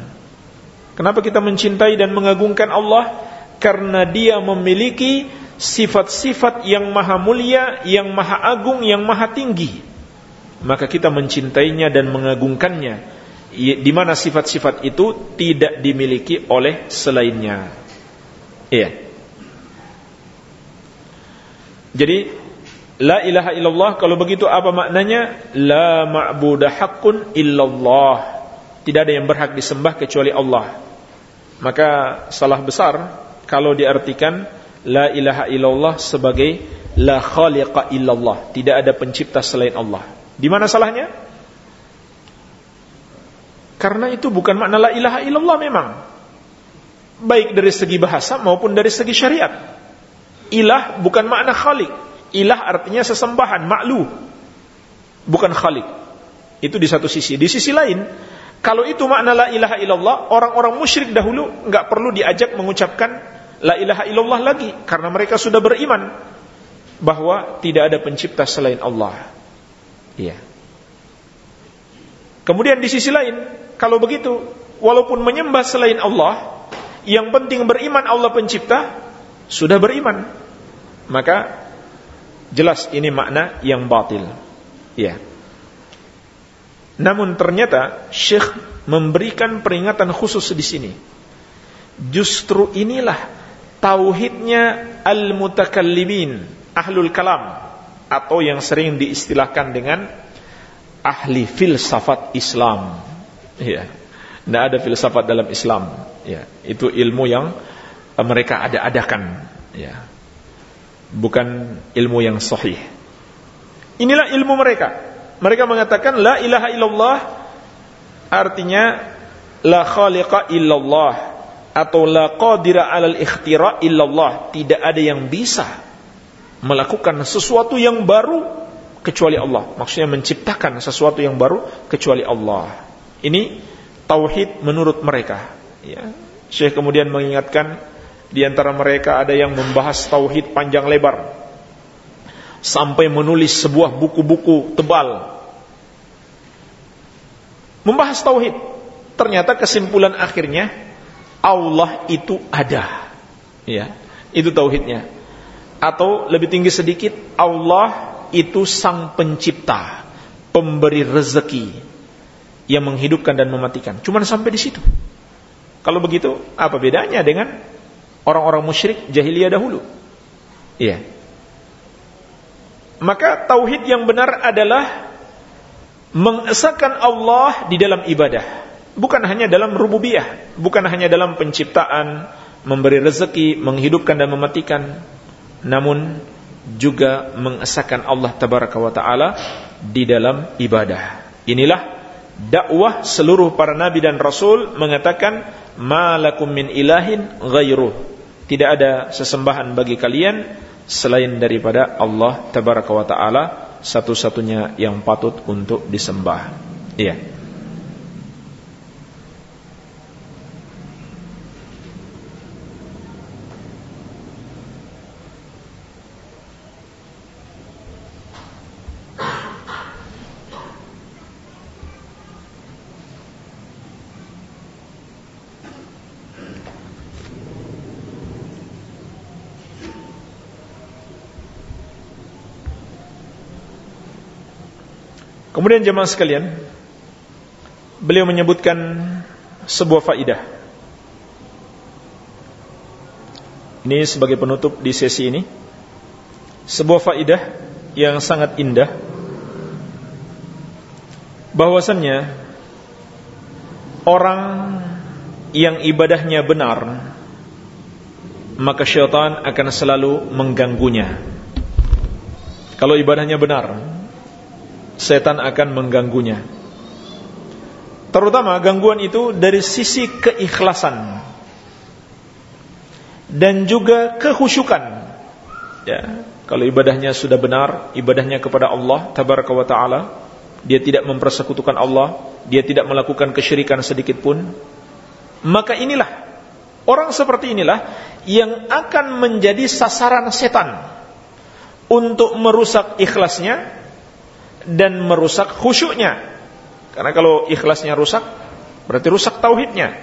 Kenapa kita mencintai dan mengagungkan Allah? Karena dia memiliki sifat-sifat yang maha mulia, yang maha agung, yang maha tinggi. Maka kita mencintainya dan mengagungkannya. Di mana sifat-sifat itu tidak dimiliki oleh selainnya. Iya. Jadi La ilaha illallah kalau begitu apa maknanya? La ma'budah haqqun illallah. Tidak ada yang berhak disembah kecuali Allah. Maka salah besar kalau diartikan la ilaha illallah sebagai la khaliqa illallah, tidak ada pencipta selain Allah. Di mana salahnya? Karena itu bukan makna la ilaha illallah memang. Baik dari segi bahasa maupun dari segi syariat. Ilah bukan makna khalik. Ilah artinya sesembahan, maklu. Bukan khalik. Itu di satu sisi. Di sisi lain, kalau itu makna la ilaha illallah, orang-orang musyrik dahulu nggak perlu diajak mengucapkan la ilaha illallah lagi karena mereka sudah beriman bahwa tidak ada pencipta selain Allah. Iya. Kemudian di sisi lain, kalau begitu, walaupun menyembah selain Allah, yang penting beriman Allah pencipta, sudah beriman. Maka jelas ini makna yang batil. Iya. Namun ternyata Syekh memberikan peringatan khusus di sini. Justru inilah tauhidnya al-mutakallimin, ahlul kalam atau yang sering diistilahkan dengan ahli filsafat Islam. Ya. Tidak ada filsafat dalam Islam. Ya, itu ilmu yang mereka ada-adakan. Ya. Bukan ilmu yang sahih. Inilah ilmu mereka. Mereka mengatakan la ilaha illallah artinya la khaliqa illallah atau la qadira 'alal ikhtira illallah, tidak ada yang bisa melakukan sesuatu yang baru kecuali Allah. Maksudnya menciptakan sesuatu yang baru kecuali Allah. Ini tauhid menurut mereka, ya. Syekh kemudian mengingatkan di antara mereka ada yang membahas tauhid panjang lebar sampai menulis sebuah buku-buku tebal membahas tauhid ternyata kesimpulan akhirnya Allah itu ada. Ya, itu tauhidnya. Atau lebih tinggi sedikit, Allah itu sang pencipta, pemberi rezeki yang menghidupkan dan mematikan. Cuman sampai di situ. Kalau begitu, apa bedanya dengan orang-orang musyrik jahiliyah dahulu? Iya. Maka tauhid yang benar adalah mengesahkan Allah di dalam ibadah, bukan hanya dalam rububiyah, bukan hanya dalam penciptaan, memberi rezeki, menghidupkan dan mematikan, namun juga mengesahkan Allah tabaraka wa taala di dalam ibadah. Inilah dakwah seluruh para nabi dan rasul mengatakan malakum min ilahin ghairuh. Tidak ada sesembahan bagi kalian selain daripada Allah tabaraka wa taala satu-satunya yang patut untuk disembah. Iya. Kemudian jemaah sekalian, beliau menyebutkan sebuah faidah. Ini sebagai penutup di sesi ini. Sebuah faidah yang sangat indah bahwasannya orang yang ibadahnya benar maka syaitan akan selalu mengganggunya. Kalau ibadahnya benar, setan akan mengganggunya. Terutama gangguan itu dari sisi keikhlasan dan juga kehusyukan. Ya, kalau ibadahnya sudah benar, ibadahnya kepada Allah tabaraka wa taala, dia tidak mempersekutukan Allah, dia tidak melakukan kesyirikan sedikit pun, maka inilah orang seperti inilah yang akan menjadi sasaran setan untuk merusak ikhlasnya dan merusak khusyuknya. Karena kalau ikhlasnya rusak, berarti rusak tauhidnya.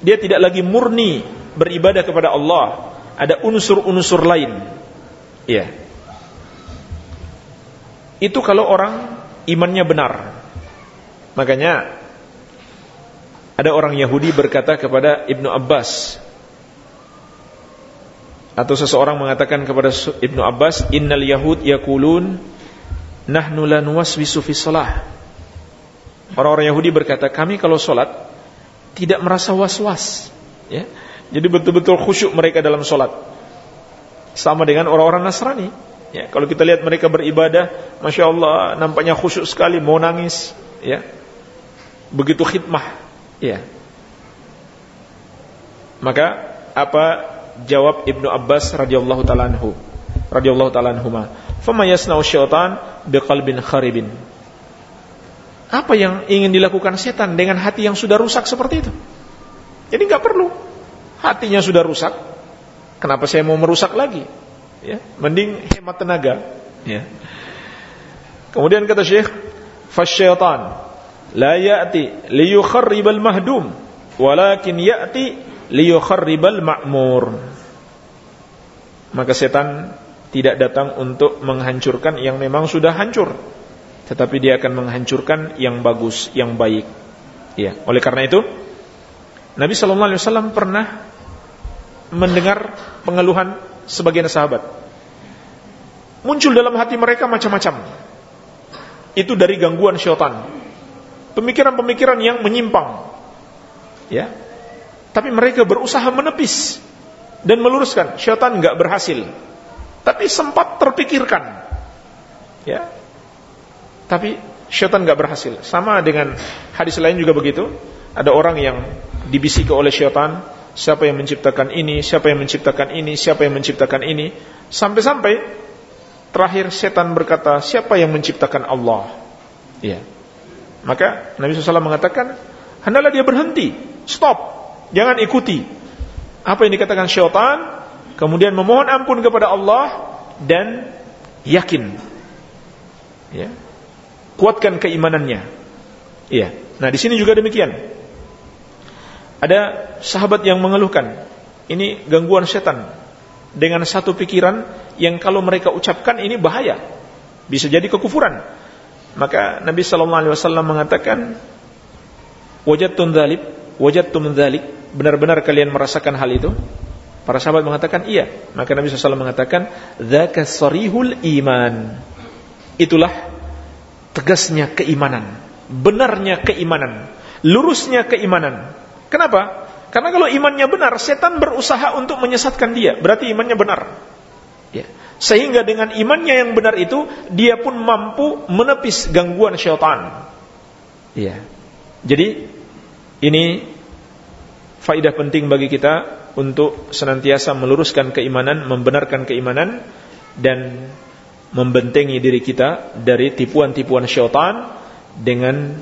Dia tidak lagi murni beribadah kepada Allah. Ada unsur-unsur lain. Iya. Itu kalau orang imannya benar. Makanya ada orang Yahudi berkata kepada Ibnu Abbas atau seseorang mengatakan kepada Ibnu Abbas, "Innal Yahud yaqulun nahnu la nuwaswisu fi shalah. Orang-orang Yahudi berkata, kami kalau sholat tidak merasa was-was. Ya. Jadi betul-betul khusyuk mereka dalam sholat. Sama dengan orang-orang Nasrani. Ya, kalau kita lihat mereka beribadah, masya Allah, nampaknya khusyuk sekali, mau nangis. Ya, begitu khidmah. Ya. Maka apa jawab Ibnu Abbas radhiyallahu taala anhu? Radhiyallahu taala anhuma fama yasna'u syaitan biqalbin kharibin. Apa yang ingin dilakukan setan dengan hati yang sudah rusak seperti itu? Jadi nggak perlu. Hatinya sudah rusak. Kenapa saya mau merusak lagi? Ya, mending hemat tenaga. Ya. Kemudian kata Syekh, "Fasyaitan la ya'ti liyukharribal mahdum, walakin ya'ti liyukharribal ma'mur." Maka setan tidak datang untuk menghancurkan yang memang sudah hancur. Tetapi dia akan menghancurkan yang bagus yang baik. Ya oleh karena itu Nabi sallallahu alaihi wasallam pernah mendengar pengeluhan sebagian sahabat. Muncul dalam hati mereka macam-macam. Itu dari gangguan syaitan. Pemikiran-pemikiran yang menyimpang. Ya. Tapi mereka berusaha menepis dan meluruskan. Syaitan enggak berhasil tapi sempat terpikirkan. Ya. Tapi syaitan nggak berhasil. Sama dengan hadis lain juga begitu. Ada orang yang dibisiki oleh syaitan, siapa yang menciptakan ini, siapa yang menciptakan ini, siapa yang menciptakan ini, sampai-sampai terakhir setan berkata, siapa yang menciptakan Allah? Ya. Maka Nabi SAW mengatakan, hendaklah dia berhenti, stop, jangan ikuti. Apa yang dikatakan syaitan, kemudian memohon ampun kepada Allah dan yakin. Ya. Kuatkan keimanannya. Iya. Nah, di sini juga demikian. Ada sahabat yang mengeluhkan, ini gangguan setan dengan satu pikiran yang kalau mereka ucapkan ini bahaya, bisa jadi kekufuran. Maka Nabi sallallahu alaihi wasallam mengatakan, "Wajadtum dzalik, wajadtum dzalik." Benar-benar kalian merasakan hal itu? Para sahabat mengatakan iya. Maka Nabi SAW mengatakan, "Dzaka sarihul iman." Itulah tegasnya keimanan, benarnya keimanan, lurusnya keimanan. Kenapa? Karena kalau imannya benar, setan berusaha untuk menyesatkan dia. Berarti imannya benar. Ya. Sehingga dengan imannya yang benar itu, dia pun mampu menepis gangguan syaitan. Ya. Jadi, ini faidah penting bagi kita untuk senantiasa meluruskan keimanan, membenarkan keimanan dan membentengi diri kita dari tipuan-tipuan syaitan dengan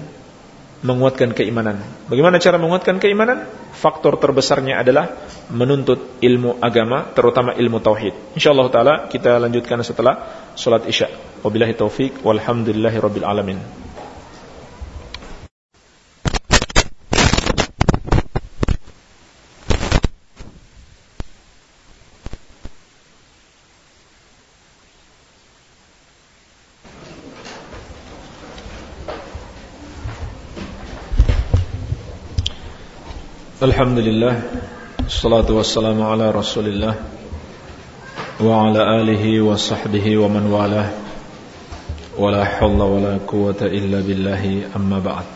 menguatkan keimanan. Bagaimana cara menguatkan keimanan? Faktor terbesarnya adalah menuntut ilmu agama, terutama ilmu tauhid. Insyaallah taala kita lanjutkan setelah salat Isya. Wabillahi taufik walhamdulillahirabbil alamin. Alhamdulillah Salatu wassalamu ala rasulillah Wa ala alihi wa sahbihi wa man wala Wa la hawla wa la quwata illa billahi amma ba'd.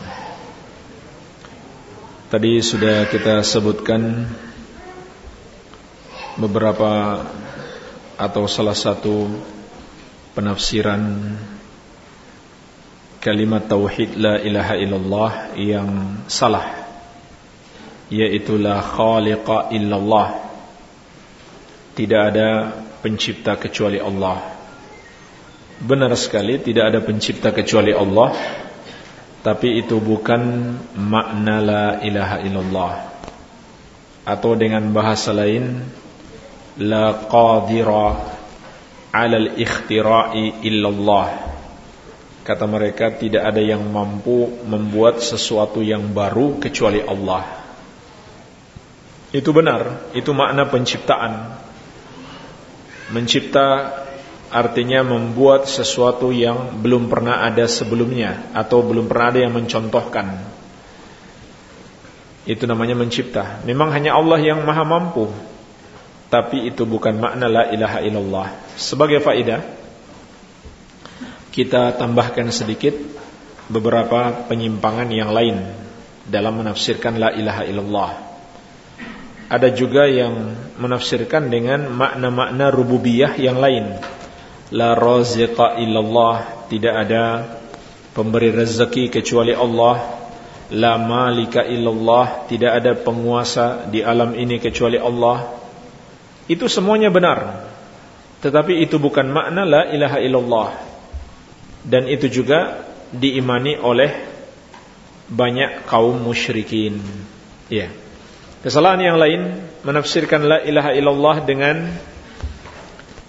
Tadi sudah kita sebutkan Beberapa Atau salah satu Penafsiran Kalimat Tauhid La ilaha illallah Yang salah yaitu la khaliqa illallah. Tidak ada pencipta kecuali Allah. Benar sekali tidak ada pencipta kecuali Allah. Tapi itu bukan makna la ilaha illallah. Atau dengan bahasa lain la qadira ala al-ikhtira'i illallah. Kata mereka tidak ada yang mampu membuat sesuatu yang baru kecuali Allah itu benar, itu makna penciptaan. Mencipta artinya membuat sesuatu yang belum pernah ada sebelumnya atau belum pernah ada yang mencontohkan. Itu namanya mencipta. Memang hanya Allah yang maha mampu. Tapi itu bukan makna la ilaha illallah. Sebagai faidah, kita tambahkan sedikit beberapa penyimpangan yang lain dalam menafsirkan la ilaha illallah. Ada juga yang menafsirkan dengan makna-makna rububiyah yang lain. La raziqa illallah, tidak ada pemberi rezeki kecuali Allah. La malika illallah, tidak ada penguasa di alam ini kecuali Allah. Itu semuanya benar. Tetapi itu bukan makna la ilaha illallah. Dan itu juga diimani oleh banyak kaum musyrikin. Ya. Yeah. Kesalahan yang lain menafsirkan la ilaha illallah dengan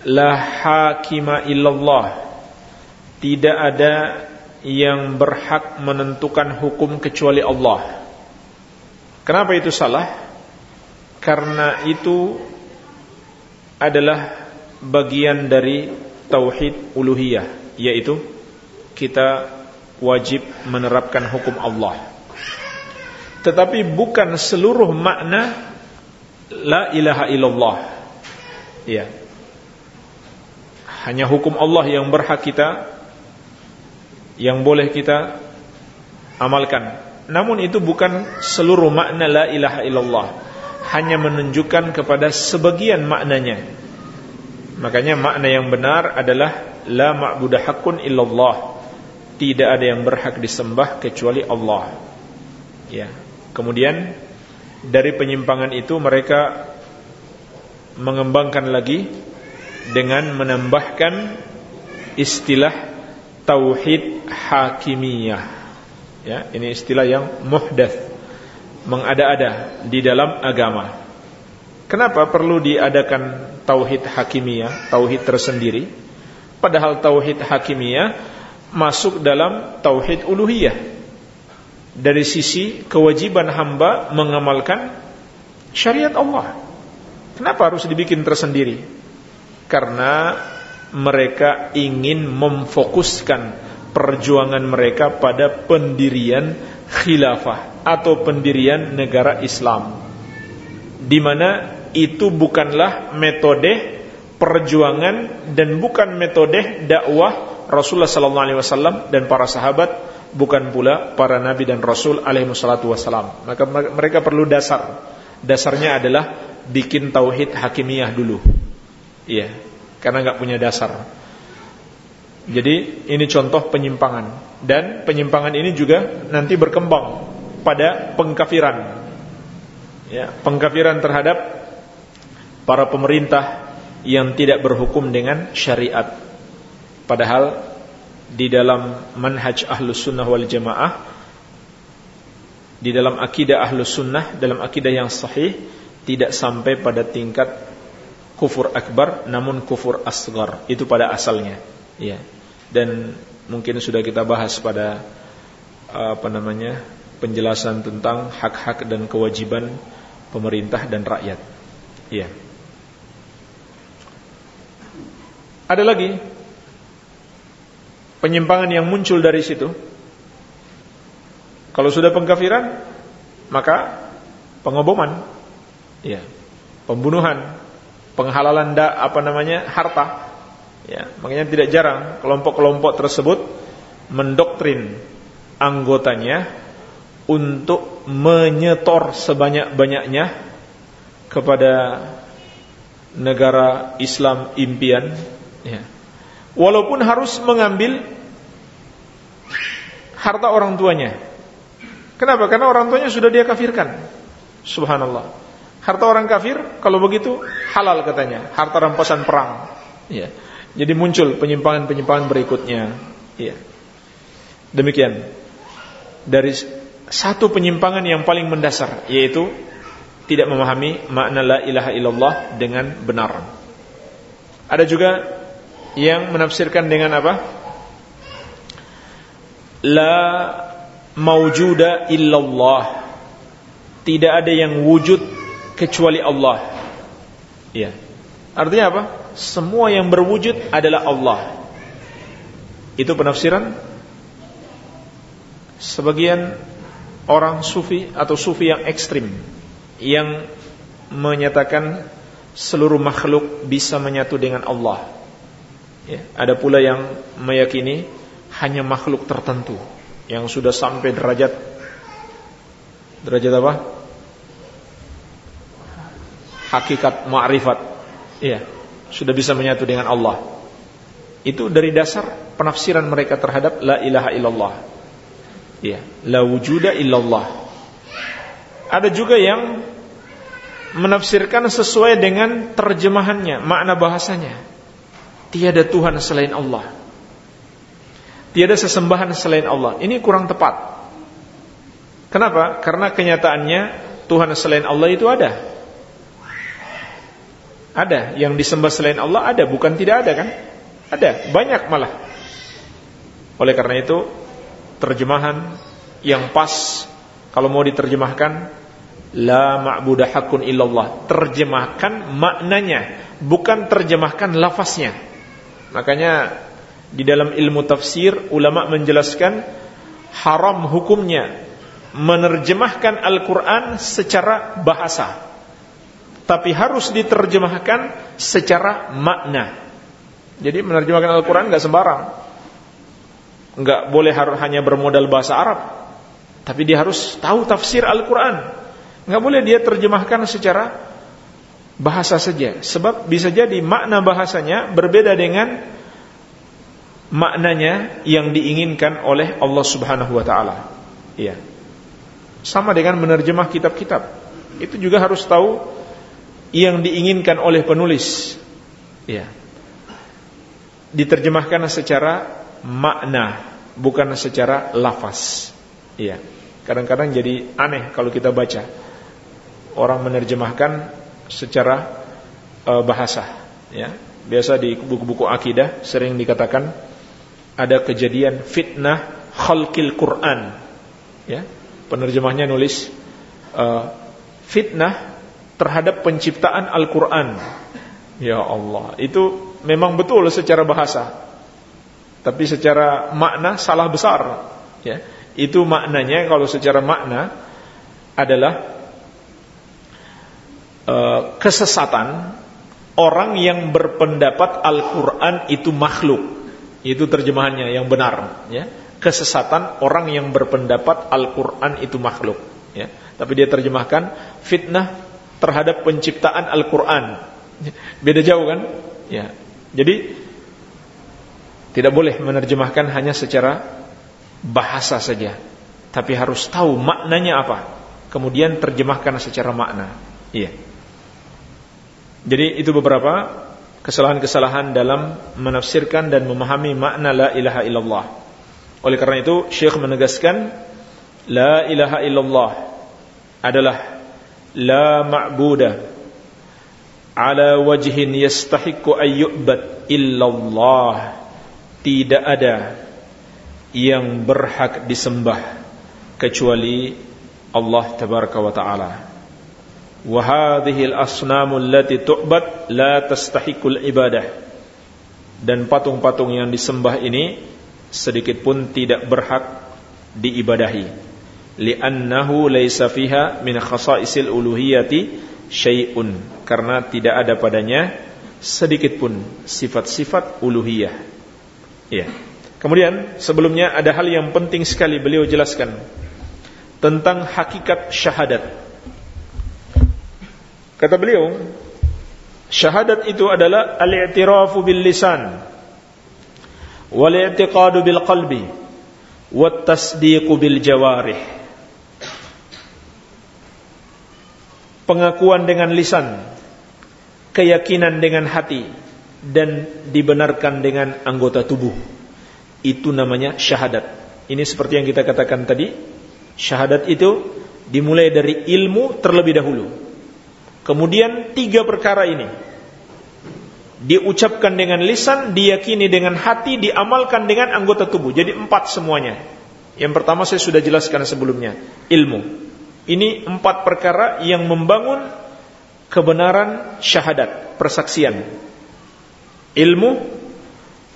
la hakima illallah. Tidak ada yang berhak menentukan hukum kecuali Allah. Kenapa itu salah? Karena itu adalah bagian dari tauhid uluhiyah, yaitu kita wajib menerapkan hukum Allah tetapi bukan seluruh makna la ilaha illallah. Ya. Hanya hukum Allah yang berhak kita yang boleh kita amalkan. Namun itu bukan seluruh makna la ilaha illallah. Hanya menunjukkan kepada sebagian maknanya. Makanya makna yang benar adalah la ma'budu illallah. Tidak ada yang berhak disembah kecuali Allah. Ya. Kemudian dari penyimpangan itu mereka mengembangkan lagi dengan menambahkan istilah tauhid hakimiyah. Ya, ini istilah yang muhdats, mengada-ada di dalam agama. Kenapa perlu diadakan tauhid hakimiyah, tauhid tersendiri? Padahal tauhid hakimiyah masuk dalam tauhid uluhiyah. Dari sisi kewajiban hamba mengamalkan syariat Allah. Kenapa harus dibikin tersendiri? Karena mereka ingin memfokuskan perjuangan mereka pada pendirian khilafah atau pendirian negara Islam. Di mana itu bukanlah metode perjuangan dan bukan metode dakwah Rasulullah sallallahu alaihi wasallam dan para sahabat bukan pula para nabi dan rasul alaihi wassalatu wasallam. Maka mereka perlu dasar. Dasarnya adalah bikin tauhid hakimiyah dulu. Iya, karena nggak punya dasar. Jadi ini contoh penyimpangan dan penyimpangan ini juga nanti berkembang pada pengkafiran. Ya, pengkafiran terhadap para pemerintah yang tidak berhukum dengan syariat. Padahal di dalam manhaj ahlus sunnah wal jamaah di dalam akidah ahlus sunnah dalam akidah yang sahih tidak sampai pada tingkat kufur akbar namun kufur asgar itu pada asalnya ya dan mungkin sudah kita bahas pada apa namanya penjelasan tentang hak-hak dan kewajiban pemerintah dan rakyat. Ya. Ada lagi penyimpangan yang muncul dari situ. Kalau sudah pengkafiran, maka pengoboman, ya, pembunuhan, penghalalan da, apa namanya harta, Ya, makanya tidak jarang kelompok-kelompok tersebut mendoktrin anggotanya untuk menyetor sebanyak-banyaknya kepada negara Islam impian ya. Walaupun harus mengambil harta orang tuanya. Kenapa? Karena orang tuanya sudah dia kafirkan. Subhanallah. Harta orang kafir kalau begitu halal katanya, harta rampasan perang. Ya. Jadi muncul penyimpangan-penyimpangan berikutnya. Iya. Demikian. Dari satu penyimpangan yang paling mendasar yaitu tidak memahami makna la ilaha illallah dengan benar. Ada juga yang menafsirkan dengan apa? La maujuda illallah. Tidak ada yang wujud kecuali Allah. Iya. Artinya apa? semua yang berwujud adalah Allah. Itu penafsiran sebagian orang sufi atau sufi yang ekstrim yang menyatakan seluruh makhluk bisa menyatu dengan Allah. Ya, ada pula yang meyakini hanya makhluk tertentu yang sudah sampai derajat derajat apa? Hakikat ma'rifat. Iya sudah bisa menyatu dengan Allah. Itu dari dasar penafsiran mereka terhadap la ilaha illallah. Ya, la wujuda illallah. Ada juga yang menafsirkan sesuai dengan terjemahannya, makna bahasanya. Tiada Tuhan selain Allah. Tiada sesembahan selain Allah. Ini kurang tepat. Kenapa? Karena kenyataannya Tuhan selain Allah itu ada. Ada yang disembah selain Allah ada, bukan tidak ada kan? Ada, banyak malah. Oleh karena itu, terjemahan yang pas kalau mau diterjemahkan la ma'budah hakun illallah. Terjemahkan maknanya, bukan terjemahkan lafaznya. Makanya di dalam ilmu tafsir ulama menjelaskan haram hukumnya menerjemahkan Al-Qur'an secara bahasa tapi harus diterjemahkan secara makna. Jadi menerjemahkan Al-Quran nggak sembarang, nggak boleh hanya bermodal bahasa Arab, tapi dia harus tahu tafsir Al-Quran. Nggak boleh dia terjemahkan secara bahasa saja, sebab bisa jadi makna bahasanya berbeda dengan maknanya yang diinginkan oleh Allah Subhanahu Wa Taala. Iya, sama dengan menerjemah kitab-kitab, itu juga harus tahu yang diinginkan oleh penulis. Ya diterjemahkan secara makna bukan secara lafaz. Ya kadang-kadang jadi aneh kalau kita baca. Orang menerjemahkan secara uh, bahasa. Ya biasa di buku-buku akidah sering dikatakan ada kejadian fitnah khalqil Quran ya penerjemahnya nulis uh, fitnah terhadap penciptaan Al-Qur'an. Ya Allah, itu memang betul secara bahasa. Tapi secara makna salah besar, ya. Itu maknanya kalau secara makna adalah uh, kesesatan orang yang berpendapat Al-Qur'an itu makhluk. Itu terjemahannya yang benar, ya. Kesesatan orang yang berpendapat Al-Qur'an itu makhluk, ya. Tapi dia terjemahkan fitnah terhadap penciptaan Al-Qur'an. Beda jauh kan? Ya. Jadi tidak boleh menerjemahkan hanya secara bahasa saja, tapi harus tahu maknanya apa. Kemudian terjemahkan secara makna. Iya. Jadi itu beberapa kesalahan-kesalahan dalam menafsirkan dan memahami makna la ilaha illallah. Oleh karena itu Syekh menegaskan la ilaha illallah adalah la ma'budah ala wajhin yastahiqu ayyubad illallah. Tidak ada yang berhak disembah kecuali Allah tabaraka wa taala. Wahadihil asnamul lati tu'bad la tastahikul ibadah. Dan patung-patung yang disembah ini sedikit pun tidak berhak diibadahi. Li'annahu laisa fiha min khasa'isil uluhiyati syai'un. Karena tidak ada padanya sedikit pun sifat-sifat uluhiyah. Ya. Kemudian sebelumnya ada hal yang penting sekali beliau jelaskan tentang hakikat syahadat. Kata beliau, syahadat itu adalah al-i'tirafu bil lisan wal i'tiqadu bil qalbi wat tasdiqu bil jawarih. Pengakuan dengan lisan, keyakinan dengan hati dan dibenarkan dengan anggota tubuh. Itu namanya syahadat. Ini seperti yang kita katakan tadi, syahadat itu dimulai dari ilmu terlebih dahulu Kemudian tiga perkara ini diucapkan dengan lisan, diyakini dengan hati, diamalkan dengan anggota tubuh. Jadi empat semuanya. Yang pertama saya sudah jelaskan sebelumnya, ilmu. Ini empat perkara yang membangun kebenaran syahadat, persaksian. Ilmu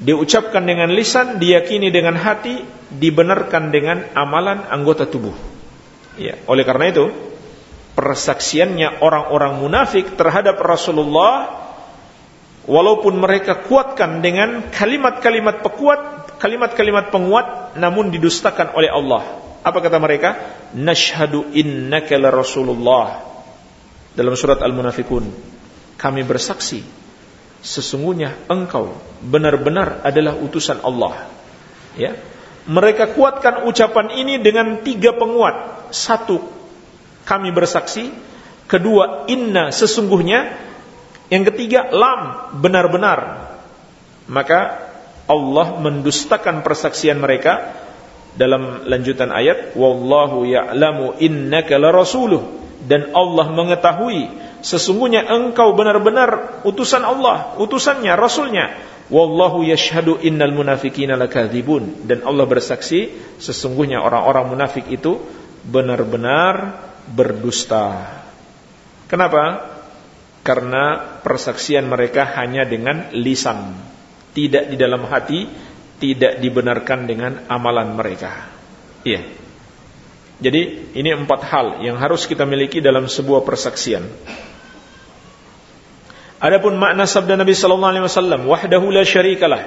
diucapkan dengan lisan, diyakini dengan hati, dibenarkan dengan amalan anggota tubuh. Ya, oleh karena itu, persaksiannya orang-orang munafik terhadap Rasulullah walaupun mereka kuatkan dengan kalimat-kalimat pekuat, kalimat-kalimat penguat namun didustakan oleh Allah. Apa kata mereka? Nashhadu innaka la Rasulullah. Dalam surat Al-Munafikun, kami bersaksi sesungguhnya engkau benar-benar adalah utusan Allah. Ya. Mereka kuatkan ucapan ini dengan tiga penguat. Satu, kami bersaksi. Kedua, inna sesungguhnya. Yang ketiga, lam benar-benar. Maka Allah mendustakan persaksian mereka dalam lanjutan ayat wallahu ya'lamu innaka larasuluh dan Allah mengetahui sesungguhnya engkau benar-benar utusan Allah, utusannya, rasulnya. Wallahu yashhadu innal munafiqina lakadzibun dan Allah bersaksi sesungguhnya orang-orang munafik itu benar-benar berdusta. Kenapa? Karena persaksian mereka hanya dengan lisan, tidak di dalam hati, tidak dibenarkan dengan amalan mereka. Iya. Jadi ini empat hal yang harus kita miliki dalam sebuah persaksian. Adapun makna sabda Nabi sallallahu alaihi wasallam, wahdahu la syarikalah.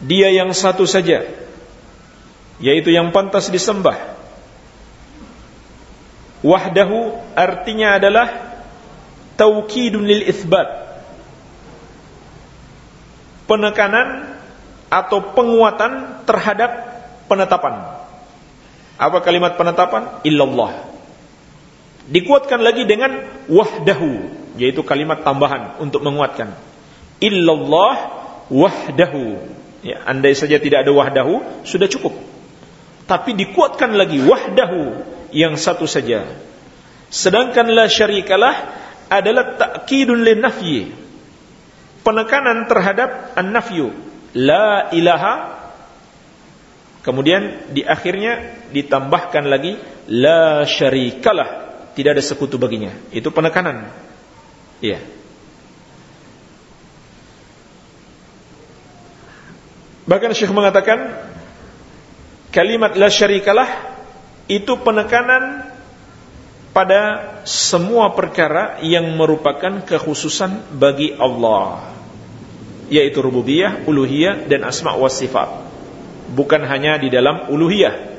Dia yang satu saja, yaitu yang pantas disembah Wahdahu artinya adalah taukidun lil isbat. Penekanan atau penguatan terhadap penetapan. Apa kalimat penetapan? Illallah. Dikuatkan lagi dengan wahdahu, yaitu kalimat tambahan untuk menguatkan. Illallah wahdahu. Ya, andai saja tidak ada wahdahu, sudah cukup. Tapi dikuatkan lagi wahdahu, yang satu saja. Sedangkan la syarikalah adalah ta'kidun lin nafyi. Penekanan terhadap an-nafyu. La ilaha Kemudian di akhirnya ditambahkan lagi la syarikalah, tidak ada sekutu baginya. Itu penekanan. Iya. Bahkan Syekh mengatakan kalimat la syarikalah itu penekanan pada semua perkara yang merupakan kekhususan bagi Allah yaitu rububiyah, uluhiyah dan asma wa sifat. Bukan hanya di dalam uluhiyah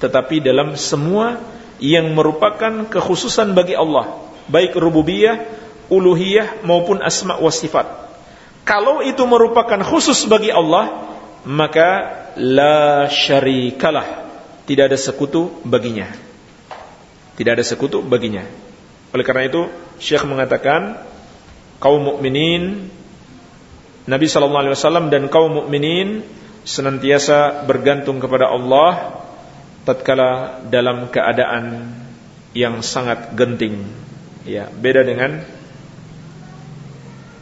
tetapi dalam semua yang merupakan kekhususan bagi Allah, baik rububiyah, uluhiyah maupun asma wa sifat. Kalau itu merupakan khusus bagi Allah, maka la syarikalah, tidak ada sekutu baginya. Tidak ada sekutu baginya. Oleh karena itu, Syekh mengatakan kaum mukminin Nabi sallallahu alaihi wasallam dan kaum mukminin senantiasa bergantung kepada Allah tatkala dalam keadaan yang sangat genting. Ya, beda dengan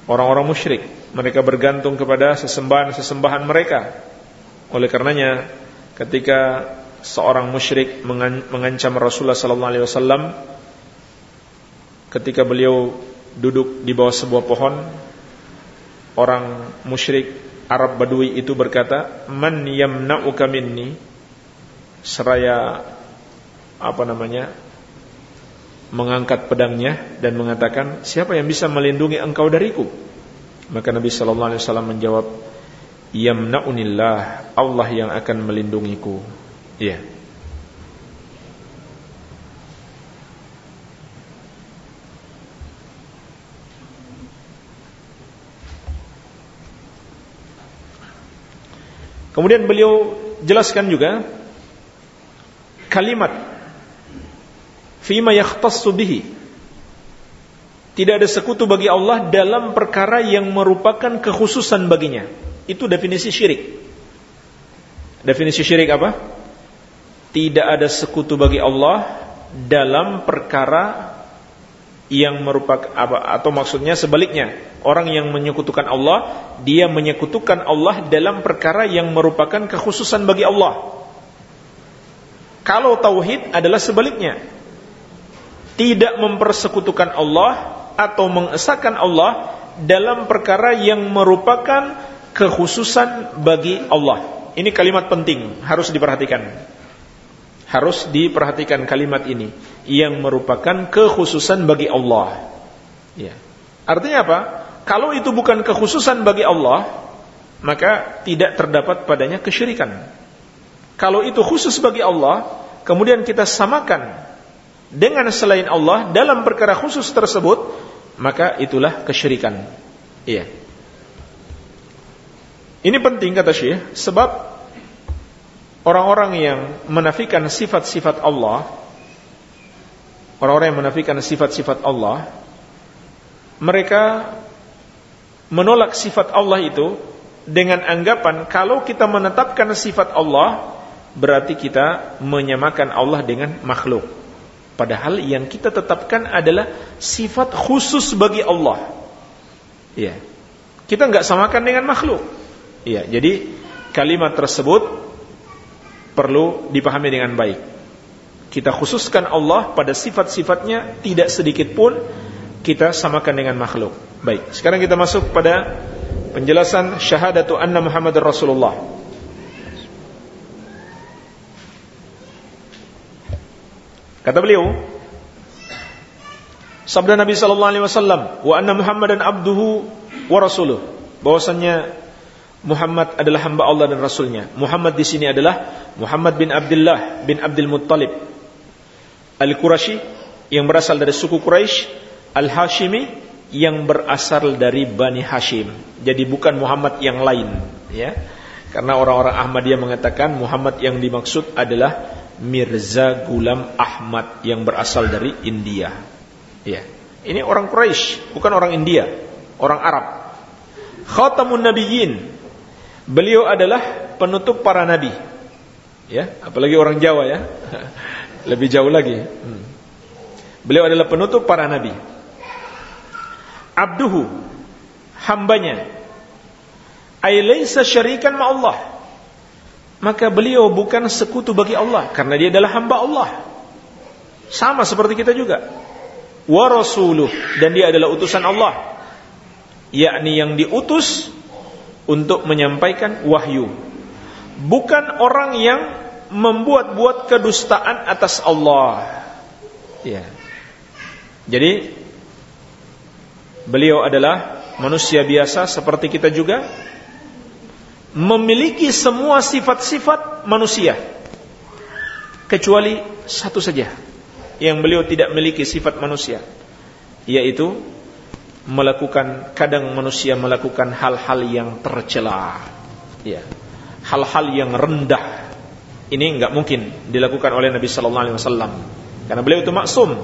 orang-orang musyrik. Mereka bergantung kepada sesembahan-sesembahan mereka. Oleh karenanya, ketika seorang musyrik mengancam Rasulullah sallallahu alaihi wasallam ketika beliau duduk di bawah sebuah pohon, orang musyrik Arab Badui itu berkata, "Man yamna'uka minni?" seraya apa namanya mengangkat pedangnya dan mengatakan siapa yang bisa melindungi engkau dariku maka Nabi sallallahu alaihi wasallam menjawab yamnaunillah Allah yang akan melindungiku iya. Kemudian beliau jelaskan juga kalimat fima yakhtassu bihi. Tidak ada sekutu bagi Allah dalam perkara yang merupakan kekhususan baginya. Itu definisi syirik. Definisi syirik apa tidak ada sekutu bagi Allah dalam perkara yang merupakan atau maksudnya sebaliknya orang yang menyekutukan Allah dia menyekutukan Allah dalam perkara yang merupakan kekhususan bagi Allah kalau tauhid adalah sebaliknya. Tidak mempersekutukan Allah atau mengesahkan Allah dalam perkara yang merupakan kekhususan bagi Allah. Ini kalimat penting, harus diperhatikan. Harus diperhatikan kalimat ini yang merupakan kekhususan bagi Allah. Ya. Artinya apa? Kalau itu bukan kekhususan bagi Allah, maka tidak terdapat padanya kesyirikan. Kalau itu khusus bagi Allah, kemudian kita samakan dengan selain Allah dalam perkara khusus tersebut, maka itulah kesyirikan. Iya. Ini penting kata Syekh, sebab orang-orang yang menafikan sifat-sifat Allah, orang-orang yang menafikan sifat-sifat Allah, mereka menolak sifat Allah itu dengan anggapan kalau kita menetapkan sifat Allah berarti kita menyamakan Allah dengan makhluk. Padahal yang kita tetapkan adalah sifat khusus bagi Allah. Iya. Kita nggak samakan dengan makhluk. Iya. Jadi kalimat tersebut perlu dipahami dengan baik. Kita khususkan Allah pada sifat-sifatnya tidak sedikit pun kita samakan dengan makhluk. Baik. Sekarang kita masuk pada penjelasan syahadatu anna Muhammad Rasulullah. Kata beliau, sabda Nabi sallallahu alaihi wasallam, "Wa anna Muhammadan abduhu wa rasuluh." Bahwasanya Muhammad adalah hamba Allah dan rasulnya. Muhammad di sini adalah Muhammad bin Abdullah bin Abdul Muttalib Al-Qurashi yang berasal dari suku Quraisy, Al-Hashimi yang berasal dari Bani Hashim. Jadi bukan Muhammad yang lain, ya. Karena orang-orang Ahmadiyah mengatakan Muhammad yang dimaksud adalah Mirza Gulam Ahmad yang berasal dari India. Ya. Ini orang Quraisy, bukan orang India, orang Arab. Khatamun Nabiyyin. Beliau adalah penutup para nabi. Ya, apalagi orang Jawa ya. [LAUGHS] Lebih jauh lagi. Hmm. Beliau adalah penutup para nabi. Abduhu hambanya. Ailaisa syarikan ma Allah maka beliau bukan sekutu bagi Allah karena dia adalah hamba Allah. Sama seperti kita juga. Wa rasuluh dan dia adalah utusan Allah. Yakni yang diutus untuk menyampaikan wahyu. Bukan orang yang membuat-buat kedustaan atas Allah. Ya. Jadi beliau adalah manusia biasa seperti kita juga memiliki semua sifat-sifat manusia kecuali satu saja yang beliau tidak memiliki sifat manusia yaitu melakukan kadang manusia melakukan hal-hal yang tercela. Ya. Hal-hal yang rendah. Ini enggak mungkin dilakukan oleh Nabi sallallahu alaihi wasallam. Karena beliau itu maksum.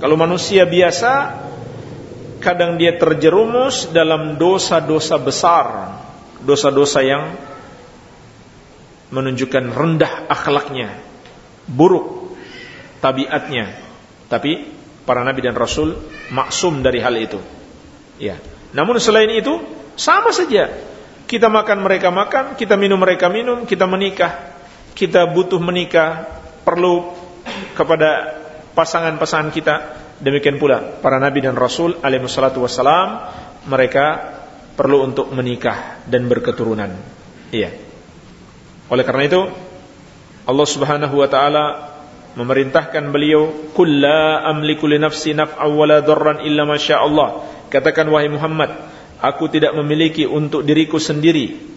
Kalau manusia biasa kadang dia terjerumus dalam dosa-dosa besar. Dosa-dosa yang menunjukkan rendah akhlaknya, buruk tabiatnya. Tapi para nabi dan rasul maksum dari hal itu. Ya. Namun selain itu sama saja. Kita makan mereka makan, kita minum mereka minum, kita menikah, kita butuh menikah, perlu kepada pasangan-pasangan kita. Demikian pula para nabi dan rasul alaihi wassalatu wassalam mereka perlu untuk menikah dan berketurunan. Iya. Oleh karena itu Allah Subhanahu wa taala memerintahkan beliau, "Qul la amliku li nafsi naf'an wala darran illa ma Allah." Katakan wahai Muhammad, aku tidak memiliki untuk diriku sendiri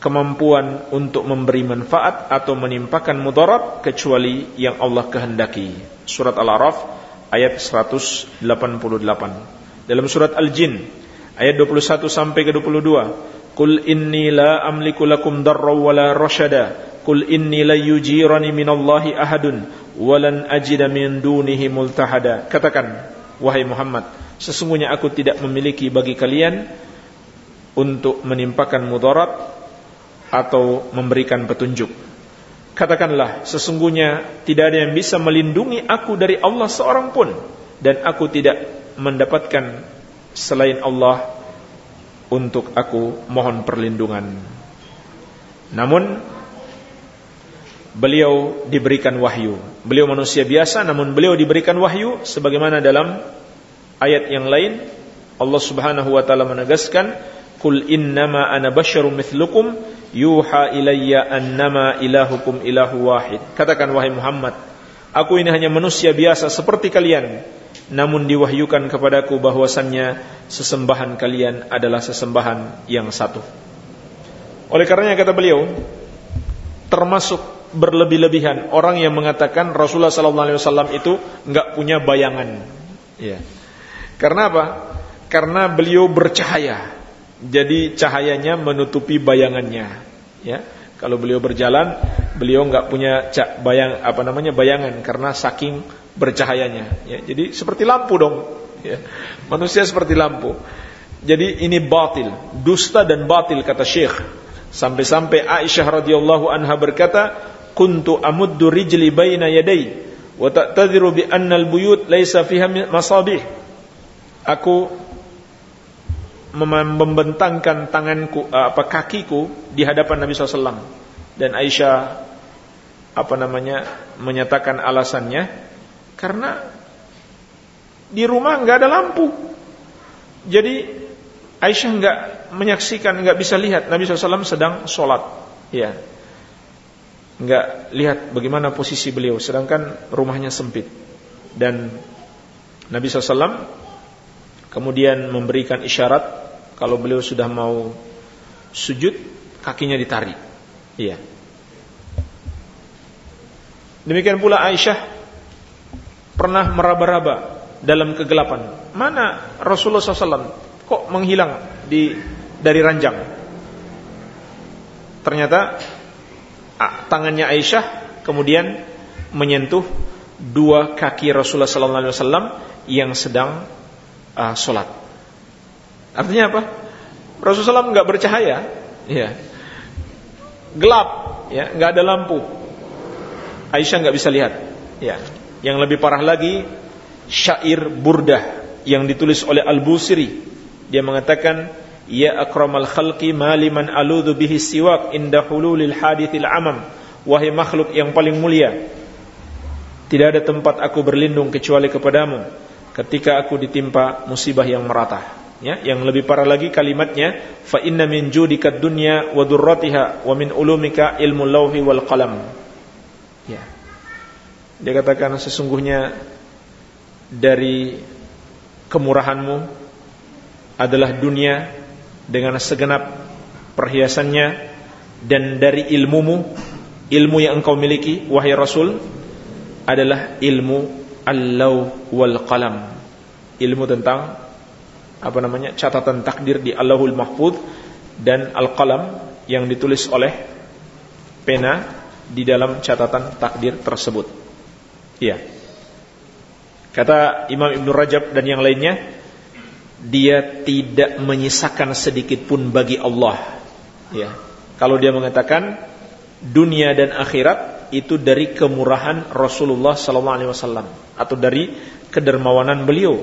kemampuan untuk memberi manfaat atau menimpakan mudarat kecuali yang Allah kehendaki. Surat Al-A'raf ayat 188. Dalam surat Al-Jin ayat 21 sampai ke 22 Qul inni la amliku lakum darra wala rashada Qul inni la yujirani minallahi ahadun walan ajida min dunihi multahada Katakan wahai Muhammad sesungguhnya aku tidak memiliki bagi kalian untuk menimpakan mudarat atau memberikan petunjuk Katakanlah sesungguhnya tidak ada yang bisa melindungi aku dari Allah seorang pun dan aku tidak mendapatkan selain Allah untuk aku mohon perlindungan. Namun beliau diberikan wahyu. Beliau manusia biasa namun beliau diberikan wahyu sebagaimana dalam ayat yang lain Allah Subhanahu wa taala menegaskan Kul innama ana basyarum mithlukum yuha ilayya annama ilahukum ilahu wahid. Katakan wahai Muhammad, aku ini hanya manusia biasa seperti kalian namun diwahyukan kepadaku bahwasannya sesembahan kalian adalah sesembahan yang satu. Oleh karenanya kata beliau, termasuk berlebih-lebihan orang yang mengatakan Rasulullah sallallahu alaihi wasallam itu enggak punya bayangan. Ya. Karena apa? Karena beliau bercahaya. Jadi cahayanya menutupi bayangannya, ya. Kalau beliau berjalan, beliau enggak punya bayang apa namanya bayangan karena saking bercahayanya. Ya, jadi seperti lampu dong. Ya. Manusia seperti lampu. Jadi ini batil, dusta dan batil kata Syekh. Sampai-sampai Aisyah radhiyallahu anha berkata, "Kuntu amuddu rijli baina yaday wa ta'tadhiru bi anna al-buyut laysa fiha masabih." Aku membentangkan tanganku apa kakiku di hadapan Nabi SAW dan Aisyah apa namanya menyatakan alasannya karena di rumah nggak ada lampu. Jadi Aisyah nggak menyaksikan, nggak bisa lihat Nabi SAW sedang sholat. Ya, nggak lihat bagaimana posisi beliau. Sedangkan rumahnya sempit dan Nabi SAW kemudian memberikan isyarat kalau beliau sudah mau sujud kakinya ditarik. Iya. Demikian pula Aisyah pernah meraba-raba dalam kegelapan. Mana Rasulullah SAW kok menghilang di dari ranjang? Ternyata tangannya Aisyah kemudian menyentuh dua kaki Rasulullah SAW yang sedang uh, sholat. Artinya apa? Rasulullah nggak bercahaya, ya, gelap, ya, nggak ada lampu. Aisyah nggak bisa lihat, ya. Yang lebih parah lagi syair burdah yang ditulis oleh Al-Busiri. Dia mengatakan ya akramal khalqi maliman aludhu bihi siwak inda hululil hadithil amam wahai makhluk yang paling mulia tidak ada tempat aku berlindung kecuali kepadamu ketika aku ditimpa musibah yang merata ya yang lebih parah lagi kalimatnya fa inna min judika dunya wa durratiha wa min ulumika ilmu lauhi wal qalam. Ya. Dia katakan sesungguhnya dari kemurahanmu adalah dunia dengan segenap perhiasannya dan dari ilmumu ilmu yang engkau miliki wahai Rasul adalah ilmu al-law wal qalam ilmu tentang apa namanya catatan takdir di Allahul Mahfud dan al-qalam yang ditulis oleh pena di dalam catatan takdir tersebut iya Kata Imam Ibn Rajab dan yang lainnya, dia tidak menyisakan sedikit pun bagi Allah. Ya. Kalau dia mengatakan dunia dan akhirat itu dari kemurahan Rasulullah wasallam atau dari kedermawanan beliau.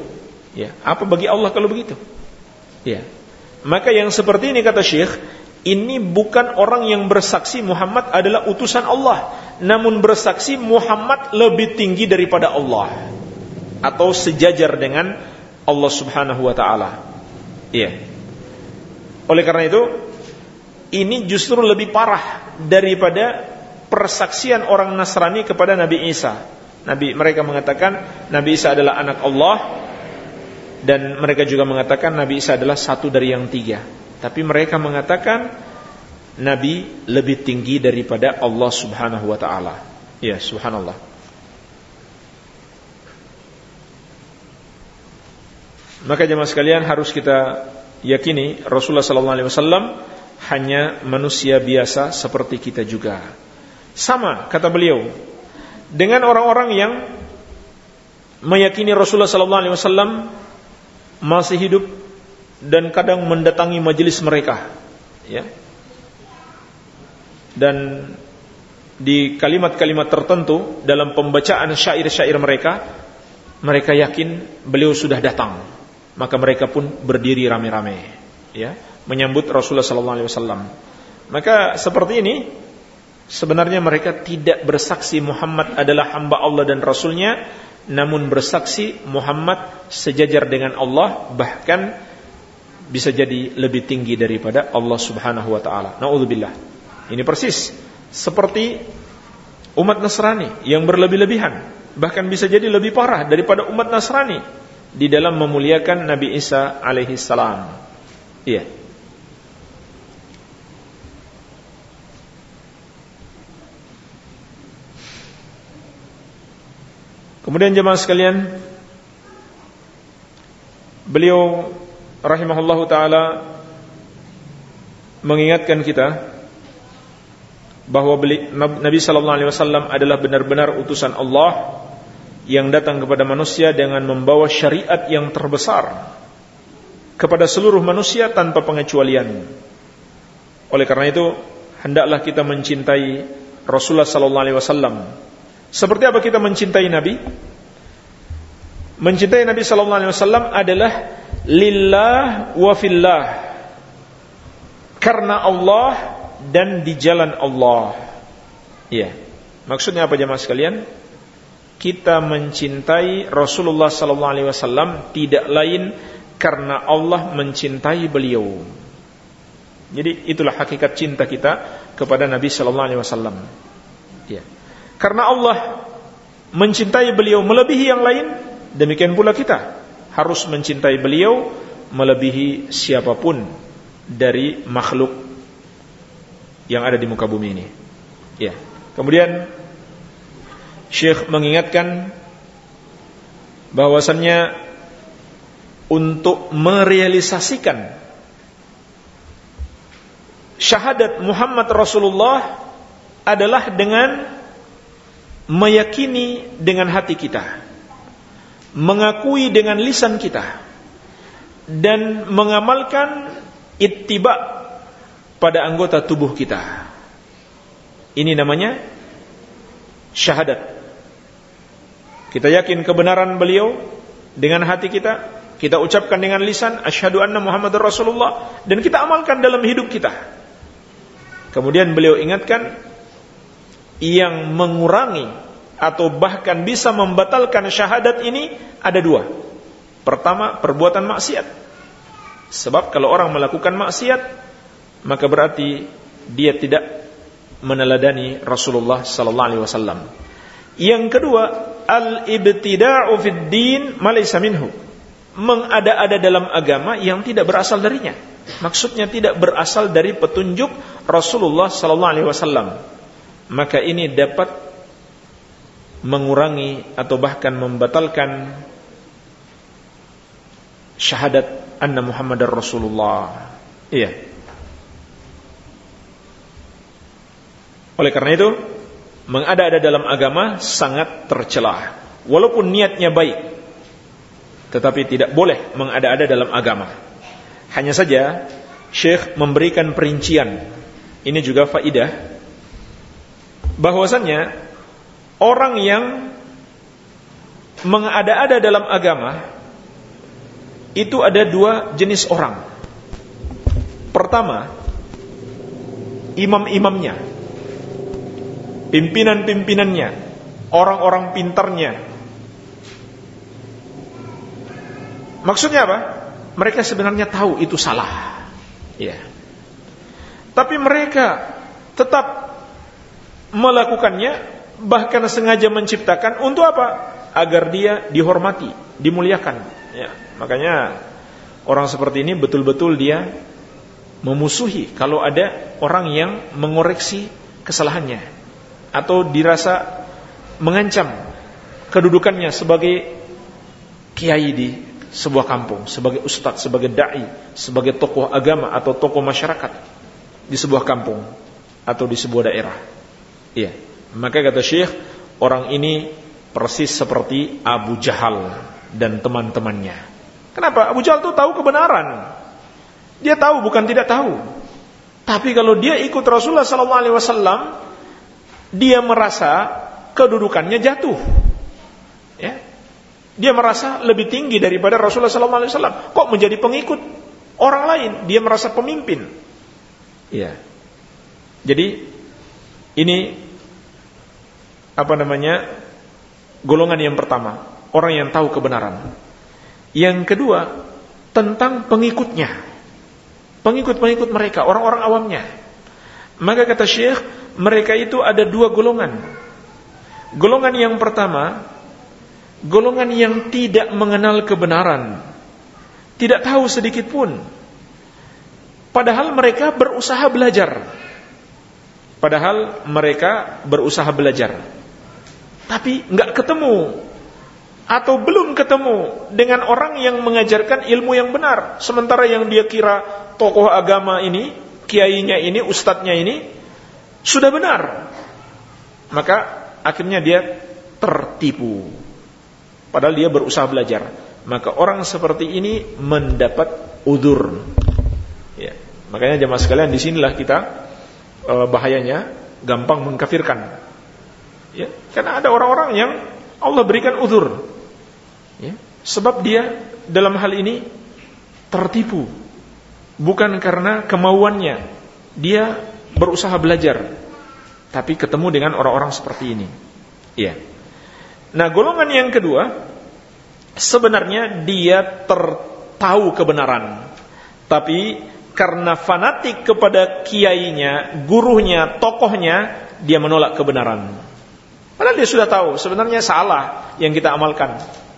Ya, apa bagi Allah kalau begitu? Ya. Maka yang seperti ini kata Syekh, ini bukan orang yang bersaksi Muhammad adalah utusan Allah, namun bersaksi Muhammad lebih tinggi daripada Allah atau sejajar dengan Allah Subhanahu wa taala. Iya. Oleh karena itu, ini justru lebih parah daripada persaksian orang Nasrani kepada Nabi Isa. Nabi mereka mengatakan Nabi Isa adalah anak Allah dan mereka juga mengatakan Nabi Isa adalah satu dari yang tiga. Tapi mereka mengatakan Nabi lebih tinggi daripada Allah Subhanahu wa taala. Ya, subhanallah. Maka jemaah sekalian harus kita yakini Rasulullah sallallahu alaihi wasallam hanya manusia biasa seperti kita juga. Sama kata beliau dengan orang-orang yang meyakini Rasulullah sallallahu alaihi wasallam masih hidup dan kadang mendatangi majelis mereka, ya. Dan di kalimat-kalimat tertentu dalam pembacaan syair-syair mereka, mereka yakin beliau sudah datang maka mereka pun berdiri rame-rame ya menyambut Rasulullah wasallam maka seperti ini sebenarnya mereka tidak bersaksi Muhammad adalah hamba Allah dan rasulnya namun bersaksi Muhammad sejajar dengan Allah bahkan bisa jadi lebih tinggi daripada Allah Subhanahu wa taala. Nauzubillah. Ini persis seperti umat Nasrani yang berlebih-lebihan, bahkan bisa jadi lebih parah daripada umat Nasrani di dalam memuliakan Nabi Isa alaihi salam. Iya. Kemudian jemaah sekalian, beliau rahimahullahu taala mengingatkan kita bahwa Nabi sallallahu alaihi wasallam adalah benar-benar utusan Allah yang datang kepada manusia dengan membawa syariat yang terbesar kepada seluruh manusia tanpa pengecualian. Oleh karena itu, hendaklah kita mencintai Rasulullah sallallahu alaihi wasallam. Seperti apa kita mencintai Nabi? Mencintai Nabi sallallahu alaihi wasallam adalah lillah wa fillah. Karena Allah dan di jalan Allah. Ya. Maksudnya apa jemaah sekalian? kita mencintai Rasulullah sallallahu alaihi wasallam tidak lain karena Allah mencintai beliau. Jadi itulah hakikat cinta kita kepada Nabi sallallahu alaihi wasallam. Ya. Karena Allah mencintai beliau melebihi yang lain, demikian pula kita harus mencintai beliau melebihi siapa pun dari makhluk yang ada di muka bumi ini. Ya. Kemudian Syekh mengingatkan bahwasannya untuk merealisasikan syahadat Muhammad Rasulullah adalah dengan meyakini dengan hati kita, mengakui dengan lisan kita, dan mengamalkan ittiba pada anggota tubuh kita. Ini namanya syahadat. Kita yakin kebenaran beliau dengan hati kita, kita ucapkan dengan lisan asyhadu anna Muhammadar Rasulullah dan kita amalkan dalam hidup kita. Kemudian beliau ingatkan yang mengurangi atau bahkan bisa membatalkan syahadat ini ada dua. Pertama, perbuatan maksiat. Sebab kalau orang melakukan maksiat, maka berarti dia tidak meneladani Rasulullah sallallahu alaihi wasallam. Yang kedua, al-ibtida'u fid din ma minhu mengada-ada dalam agama yang tidak berasal darinya. Maksudnya tidak berasal dari petunjuk Rasulullah sallallahu alaihi wasallam. Maka ini dapat mengurangi atau bahkan membatalkan syahadat anna Muhammadar Rasulullah. Iya. Oleh karena itu, mengada-ada dalam agama sangat tercelah. Walaupun niatnya baik, tetapi tidak boleh mengada-ada dalam agama. Hanya saja Syekh memberikan perincian. Ini juga faidah bahwasannya orang yang mengada-ada dalam agama itu ada dua jenis orang. Pertama, imam-imamnya, pimpinan-pimpinannya, orang-orang pintarnya, Maksudnya apa? Mereka sebenarnya tahu itu salah. Ya. Tapi mereka tetap melakukannya bahkan sengaja menciptakan untuk apa? Agar dia dihormati, dimuliakan. Ya. Makanya orang seperti ini betul-betul dia memusuhi kalau ada orang yang mengoreksi kesalahannya atau dirasa mengancam kedudukannya sebagai kiai di sebuah kampung sebagai ustadz, sebagai dai, sebagai tokoh agama atau tokoh masyarakat di sebuah kampung atau di sebuah daerah. Iya. Maka kata Syekh, orang ini persis seperti Abu Jahal dan teman-temannya. Kenapa? Abu Jahal itu tahu kebenaran. Dia tahu bukan tidak tahu. Tapi kalau dia ikut Rasulullah sallallahu alaihi wasallam, dia merasa kedudukannya jatuh. Ya, dia merasa lebih tinggi daripada Rasulullah SAW. Kok menjadi pengikut orang lain? Dia merasa pemimpin. Ya. Jadi ini apa namanya golongan yang pertama orang yang tahu kebenaran. Yang kedua tentang pengikutnya, pengikut-pengikut mereka, orang-orang awamnya. Maka kata Syekh, mereka itu ada dua golongan. Golongan yang pertama golongan yang tidak mengenal kebenaran, tidak tahu sedikit pun. Padahal mereka berusaha belajar. Padahal mereka berusaha belajar. Tapi nggak ketemu atau belum ketemu dengan orang yang mengajarkan ilmu yang benar. Sementara yang dia kira tokoh agama ini, kiainya ini, ustadznya ini sudah benar. Maka akhirnya dia tertipu padahal dia berusaha belajar. Maka orang seperti ini mendapat udur. Ya. Makanya jemaah sekalian di sinilah kita e, bahayanya gampang mengkafirkan. Ya, karena ada orang-orang yang Allah berikan udur. Ya, sebab dia dalam hal ini tertipu. Bukan karena kemauannya. Dia berusaha belajar. Tapi ketemu dengan orang-orang seperti ini. Ya. Nah, golongan yang kedua sebenarnya dia tertahu kebenaran. Tapi karena fanatik kepada kiainya, gurunya, tokohnya, dia menolak kebenaran. Padahal dia sudah tahu sebenarnya salah yang kita amalkan.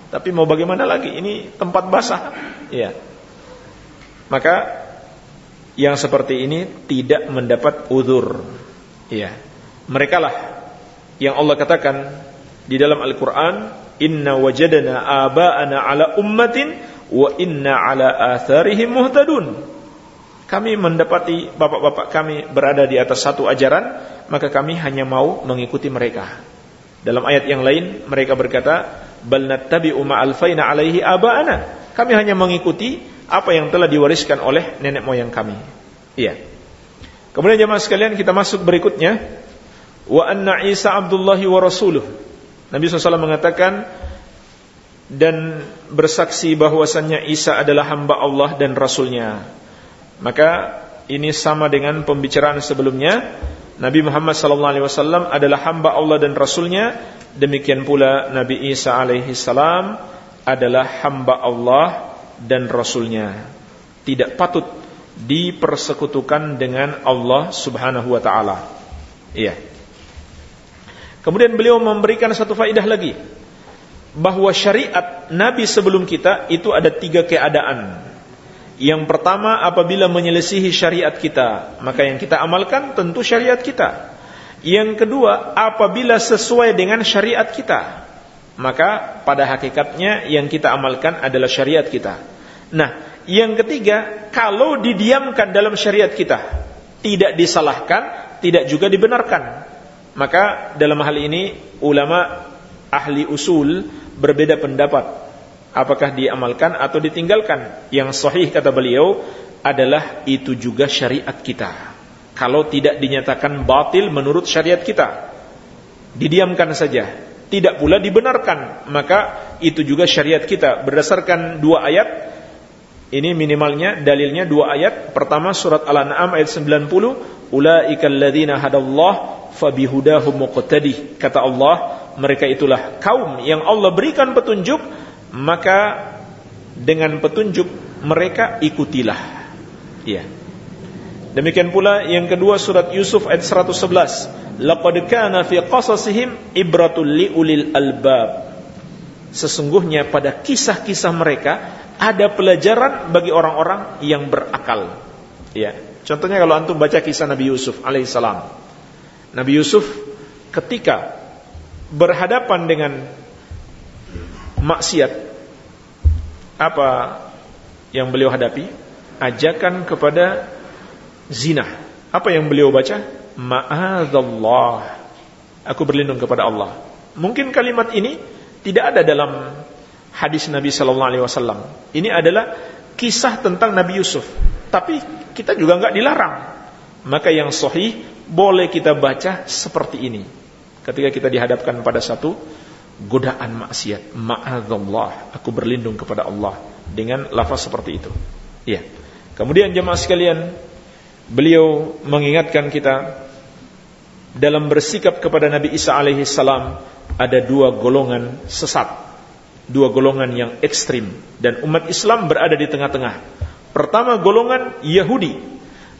Tapi mau bagaimana lagi? Ini tempat basah. Ya. Maka yang seperti ini tidak mendapat uzur. Ya. Mereka lah yang Allah katakan di dalam Al-Quran Inna wajadana aba'ana ala ummatin Wa inna ala atharihim muhtadun Kami mendapati bapak-bapak kami berada di atas satu ajaran Maka kami hanya mau mengikuti mereka Dalam ayat yang lain mereka berkata Bal nattabi'u ma'alfaina alaihi aba'ana. Kami hanya mengikuti apa yang telah diwariskan oleh nenek moyang kami. Iya. Kemudian jemaah sekalian kita masuk berikutnya. Wa anna Isa abdullahi wa rasuluh. Nabi SAW mengatakan dan bersaksi bahwasannya Isa adalah hamba Allah dan Rasulnya. Maka ini sama dengan pembicaraan sebelumnya. Nabi Muhammad SAW adalah hamba Allah dan Rasulnya. Demikian pula Nabi Isa alaihi salam adalah hamba Allah dan Rasulnya. Tidak patut dipersekutukan dengan Allah Subhanahu wa taala. Iya. Kemudian beliau memberikan satu faidah lagi bahwa syariat Nabi sebelum kita itu ada tiga keadaan. Yang pertama apabila menyelisihi syariat kita, maka yang kita amalkan tentu syariat kita. Yang kedua apabila sesuai dengan syariat kita, maka pada hakikatnya yang kita amalkan adalah syariat kita. Nah, yang ketiga, kalau didiamkan dalam syariat kita, tidak disalahkan, tidak juga dibenarkan. Maka dalam hal ini ulama ahli usul berbeda pendapat apakah diamalkan atau ditinggalkan. Yang sahih kata beliau adalah itu juga syariat kita. Kalau tidak dinyatakan batil menurut syariat kita, didiamkan saja, tidak pula dibenarkan, maka itu juga syariat kita berdasarkan dua ayat. Ini minimalnya dalilnya dua ayat. Pertama surat Al-An'am ayat 90, ulaikal ladzina hadallah fabihudahum muqtadi. Kata Allah, mereka itulah kaum yang Allah berikan petunjuk, maka dengan petunjuk mereka ikutilah. Ya. Demikian pula yang kedua surat Yusuf ayat 111. Laqad kana fi qasasihim ibratul liulil albab. Sesungguhnya pada kisah-kisah mereka ada pelajaran bagi orang-orang yang berakal. Ya. Contohnya kalau antum baca kisah Nabi Yusuf alaihissalam. Nabi Yusuf ketika berhadapan dengan maksiat. Apa yang beliau hadapi? Ajakan kepada zina. Apa yang beliau baca? Ma'adzallah aku berlindung kepada Allah. Mungkin kalimat ini tidak ada dalam hadis Nabi sallallahu alaihi wasallam. Ini adalah kisah tentang Nabi Yusuf. Tapi kita juga enggak dilarang. Maka yang sahih boleh kita baca seperti ini. Ketika kita dihadapkan pada satu godaan maksiat. Ma'adzallah, aku berlindung kepada Allah dengan lafaz seperti itu. Iya. Kemudian jemaah sekalian, beliau mengingatkan kita dalam bersikap kepada Nabi Isa alaihi salam ada dua golongan sesat, dua golongan yang ekstrim dan umat Islam berada di tengah-tengah. Pertama golongan Yahudi,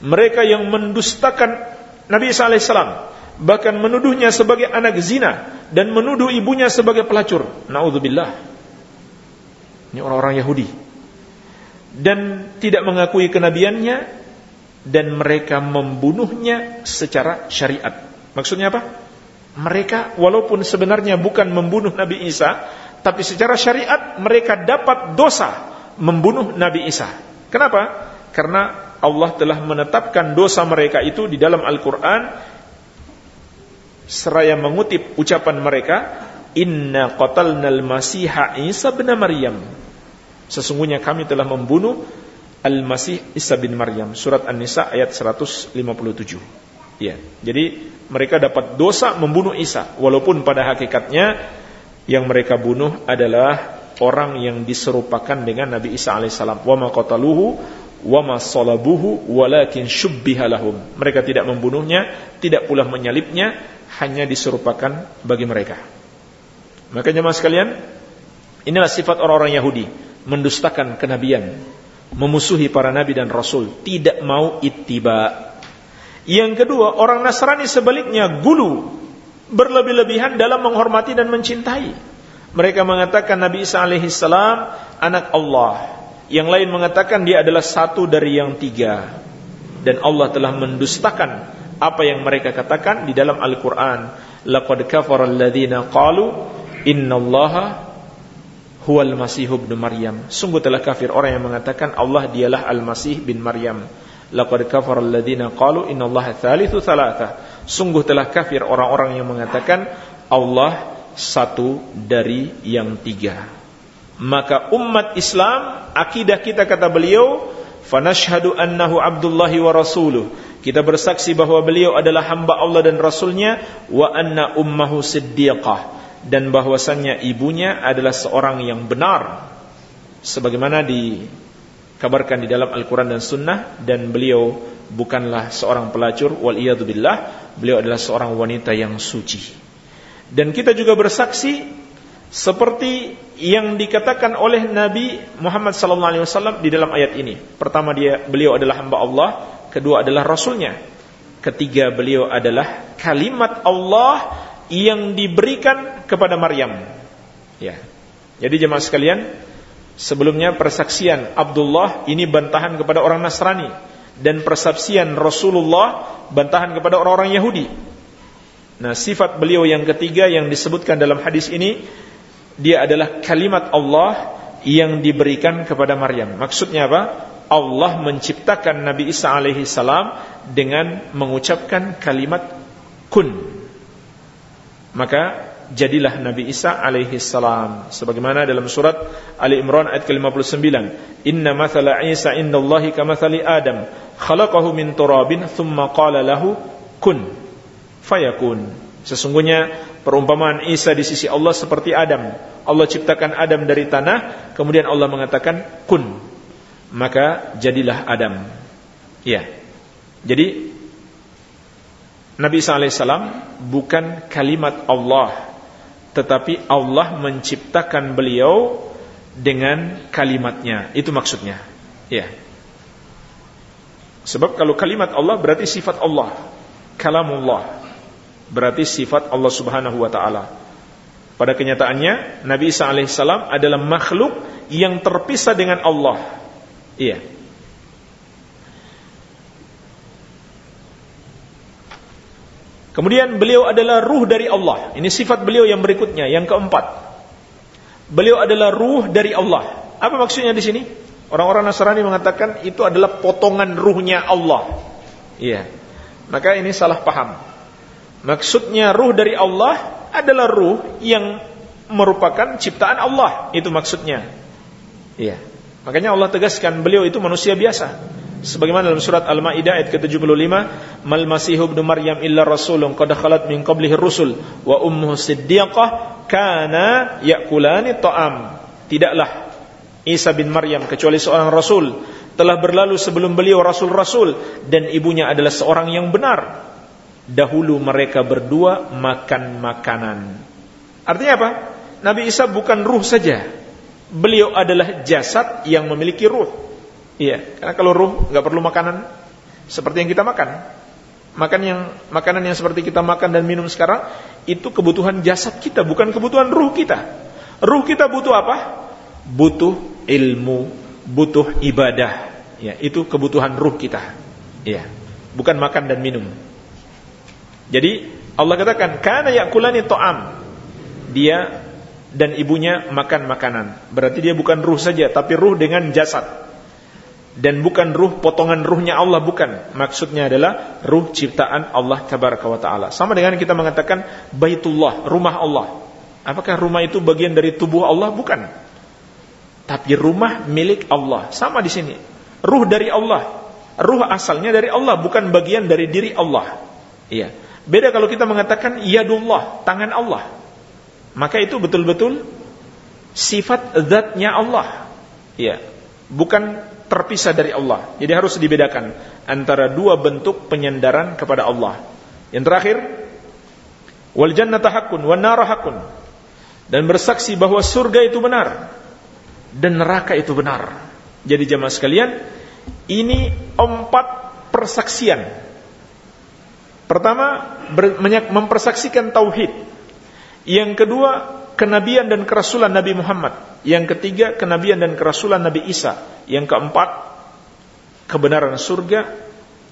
mereka yang mendustakan Nabi Isa alaihi salam bahkan menuduhnya sebagai anak zina dan menuduh ibunya sebagai pelacur. Nauzubillah. Ini orang-orang Yahudi. Dan tidak mengakui kenabiannya dan mereka membunuhnya secara syariat. Maksudnya apa? Mereka walaupun sebenarnya bukan membunuh Nabi Isa, tapi secara syariat mereka dapat dosa membunuh Nabi Isa. Kenapa? Karena Allah telah menetapkan dosa mereka itu di dalam Al-Quran seraya mengutip ucapan mereka inna qatalnal masiha Isa bin Maryam. Sesungguhnya kami telah membunuh Al-Masih Isa bin Maryam. Surat An-Nisa ayat 157 ya jadi mereka dapat dosa membunuh Isa. Walaupun pada hakikatnya yang mereka bunuh adalah orang yang diserupakan dengan Nabi Isa alaihissalam wa ma qataluhu wa ma salabuhu walakin syubbiha lahum. Mereka tidak membunuhnya tidak pula menyalibnya hanya diserupakan bagi mereka. Makanya mas sekalian, inilah sifat orang-orang Yahudi, mendustakan kenabian, memusuhi para nabi dan rasul, tidak mau ittiba. Yang kedua, orang Nasrani sebaliknya gulu, berlebih-lebihan dalam menghormati dan mencintai. Mereka mengatakan Nabi Isa alaihi salam anak Allah. Yang lain mengatakan dia adalah satu dari yang tiga. Dan Allah telah mendustakan apa yang mereka katakan di dalam Al-Qur'an. Laqad kafara alladziina qalu innallaha huwal masih ibnu maryam. Sungguh telah kafir orang yang mengatakan Allah dialah al-masih bin maryam. Laqad kafara alladziina qalu innallaha tsalitsu tsalatsa sungguh telah kafir orang-orang yang mengatakan Allah satu dari yang tiga. Maka umat Islam akidah kita kata beliau fanashhadu annahu abdullahi wa rasuluh kita bersaksi bahwa beliau adalah hamba Allah dan rasulnya wa anna ummahu siddiqah dan bahwasannya ibunya adalah seorang yang benar sebagaimana dikabarkan di dalam Al-Qur'an dan Sunnah dan beliau bukanlah seorang pelacur wal billah beliau adalah seorang wanita yang suci dan kita juga bersaksi seperti yang dikatakan oleh Nabi Muhammad sallallahu alaihi wasallam di dalam ayat ini. Pertama dia beliau adalah hamba Allah, kedua adalah rasulnya. Ketiga beliau adalah kalimat Allah yang diberikan kepada Maryam. Ya. Jadi jemaah sekalian, sebelumnya persaksian Abdullah ini bantahan kepada orang Nasrani dan persaksian Rasulullah bantahan kepada orang-orang Yahudi. Nah, sifat beliau yang ketiga yang disebutkan dalam hadis ini dia adalah kalimat Allah yang diberikan kepada Maryam. Maksudnya apa? Allah menciptakan Nabi Isa alaihi salam dengan mengucapkan kalimat kun. Maka jadilah Nabi Isa alaihi salam sebagaimana dalam surat Ali Imran ayat ke-59 Inna mathala Isa indallahi kamathali Adam khalaqahu min turabin thumma qala lahu kun fayakun Sesungguhnya perumpamaan Isa di sisi Allah seperti Adam. Allah ciptakan Adam dari tanah, kemudian Allah mengatakan kun. Maka jadilah Adam. Ya. Jadi Nabi alaihissalam bukan kalimat Allah, tetapi Allah menciptakan beliau dengan kalimatnya. Itu maksudnya. Ya. Sebab kalau kalimat Allah berarti sifat Allah, kalamullah berarti sifat Allah Subhanahu wa taala. Pada kenyataannya Nabi alaihissalam adalah makhluk yang terpisah dengan Allah. Iya. Kemudian beliau adalah ruh dari Allah. Ini sifat beliau yang berikutnya, yang keempat. Beliau adalah ruh dari Allah. Apa maksudnya di sini? Orang-orang Nasrani mengatakan itu adalah potongan ruhnya Allah. Iya. Maka ini salah paham. Maksudnya ruh dari Allah adalah ruh yang merupakan ciptaan Allah. Itu maksudnya. Iya. Makanya Allah tegaskan beliau itu manusia biasa. Sebagaimana dalam surat Al-Maidah ayat ke-75, "Mal Masihu ibnu Maryam illa rasulun qad khalat min qablihi rusul wa ummuhu siddiqah kana ya'kulani ta'am." Tidaklah Isa bin Maryam kecuali seorang rasul telah berlalu sebelum beliau rasul-rasul dan ibunya adalah seorang yang benar dahulu mereka berdua makan makanan. Artinya apa? Nabi Isa bukan ruh saja. Beliau adalah jasad yang memiliki ruh. Iya, karena kalau ruh nggak perlu makanan seperti yang kita makan. Makan yang makanan yang seperti kita makan dan minum sekarang itu kebutuhan jasad kita, bukan kebutuhan ruh kita. Ruh kita butuh apa? Butuh ilmu, butuh ibadah. Ya, itu kebutuhan ruh kita. Iya, bukan makan dan minum. Jadi Allah katakan kana yakulani to'am. Dia dan ibunya makan makanan. Berarti dia bukan ruh saja, tapi ruh dengan jasad. Dan bukan ruh potongan ruhnya Allah bukan. Maksudnya adalah ruh ciptaan Allah tabaraka wa taala. Sama dengan kita mengatakan Baitullah, rumah Allah. Apakah rumah itu bagian dari tubuh Allah? Bukan. Tapi rumah milik Allah. Sama di sini. Ruh dari Allah. Ruh asalnya dari Allah, bukan bagian dari diri Allah. Iya. Beda kalau kita mengatakan yadullah, tangan Allah. Maka itu betul-betul sifat zatnya Allah. Ya, bukan terpisah dari Allah. Jadi harus dibedakan antara dua bentuk penyandaran kepada Allah. Yang terakhir, wal jannata haqqun wan nar haqqun. Dan bersaksi bahwa surga itu benar dan neraka itu benar. Jadi jemaah sekalian, ini empat persaksian Pertama, mempersaksikan tauhid. Yang kedua, kenabian dan kerasulan Nabi Muhammad. Yang ketiga, kenabian dan kerasulan Nabi Isa. Yang keempat, kebenaran surga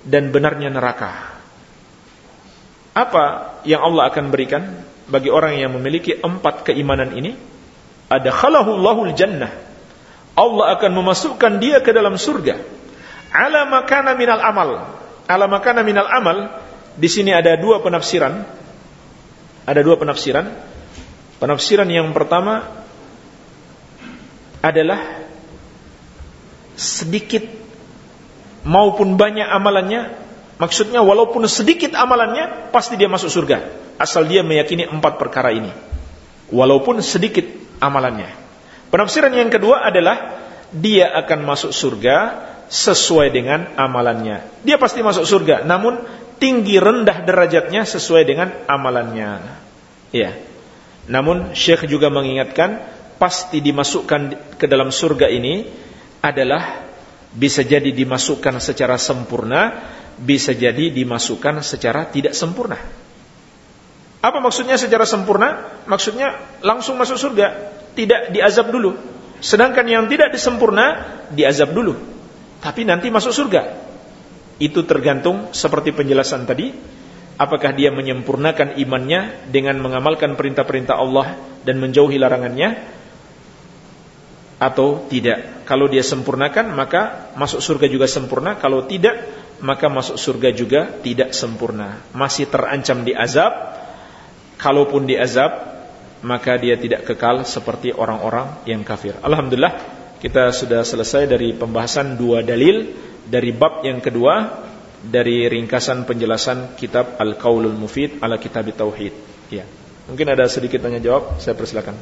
dan benarnya neraka. Apa yang Allah akan berikan bagi orang yang memiliki empat keimanan ini? Ada khalahullahu jannah. Allah akan memasukkan dia ke dalam surga. Ala makana minal amal. Ala makana minal amal di sini ada dua penafsiran. Ada dua penafsiran. Penafsiran yang pertama adalah sedikit maupun banyak amalannya, maksudnya walaupun sedikit amalannya pasti dia masuk surga asal dia meyakini empat perkara ini. walaupun sedikit amalannya. Penafsiran yang kedua adalah dia akan masuk surga sesuai dengan amalannya. Dia pasti masuk surga, namun tinggi rendah derajatnya sesuai dengan amalannya. Ya. Namun Syekh juga mengingatkan pasti dimasukkan ke dalam surga ini adalah bisa jadi dimasukkan secara sempurna, bisa jadi dimasukkan secara tidak sempurna. Apa maksudnya secara sempurna? Maksudnya langsung masuk surga, tidak diazab dulu. Sedangkan yang tidak disempurna diazab dulu tapi nanti masuk surga. Itu tergantung seperti penjelasan tadi, apakah dia menyempurnakan imannya dengan mengamalkan perintah-perintah Allah dan menjauhi larangannya atau tidak. Kalau dia sempurnakan maka masuk surga juga sempurna, kalau tidak maka masuk surga juga tidak sempurna. Masih terancam di azab. Kalaupun di azab maka dia tidak kekal seperti orang-orang yang kafir. Alhamdulillah kita sudah selesai dari pembahasan dua dalil dari bab yang kedua dari ringkasan penjelasan kitab Al-Qaulul Mufid ala Kitab Tauhid. Ya. Mungkin ada sedikit tanya jawab, saya persilakan.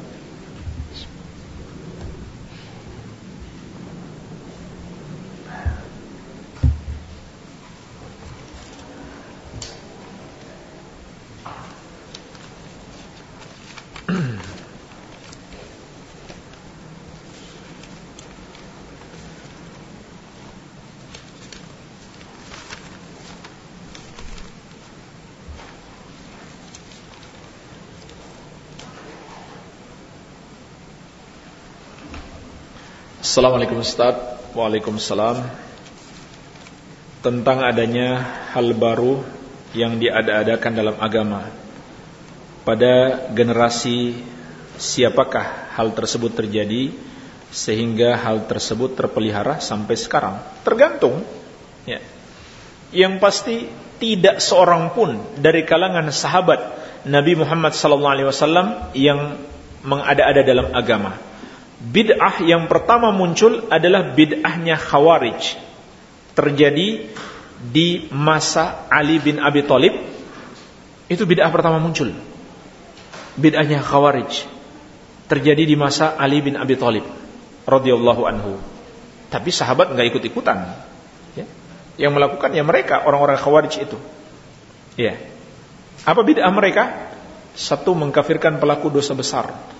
Assalamualaikum Ustaz. Waalaikumsalam. Tentang adanya hal baru yang diada-adakan dalam agama. Pada generasi siapakah hal tersebut terjadi Sehingga hal tersebut terpelihara sampai sekarang? Tergantung. Ya. Yang pasti tidak seorang pun dari kalangan sahabat Nabi Muhammad SAW yang mengada-ada dalam agama bid'ah yang pertama muncul adalah bid'ahnya Khawarij. Terjadi di masa Ali bin Abi Thalib. Itu bid'ah pertama muncul. Bid'ahnya Khawarij. Terjadi di masa Ali bin Abi Thalib radhiyallahu anhu. Tapi sahabat nggak ikut-ikutan. Ya. Yang melakukan ya mereka orang-orang Khawarij itu. Ya. Apa bid'ah mereka? Satu mengkafirkan pelaku dosa besar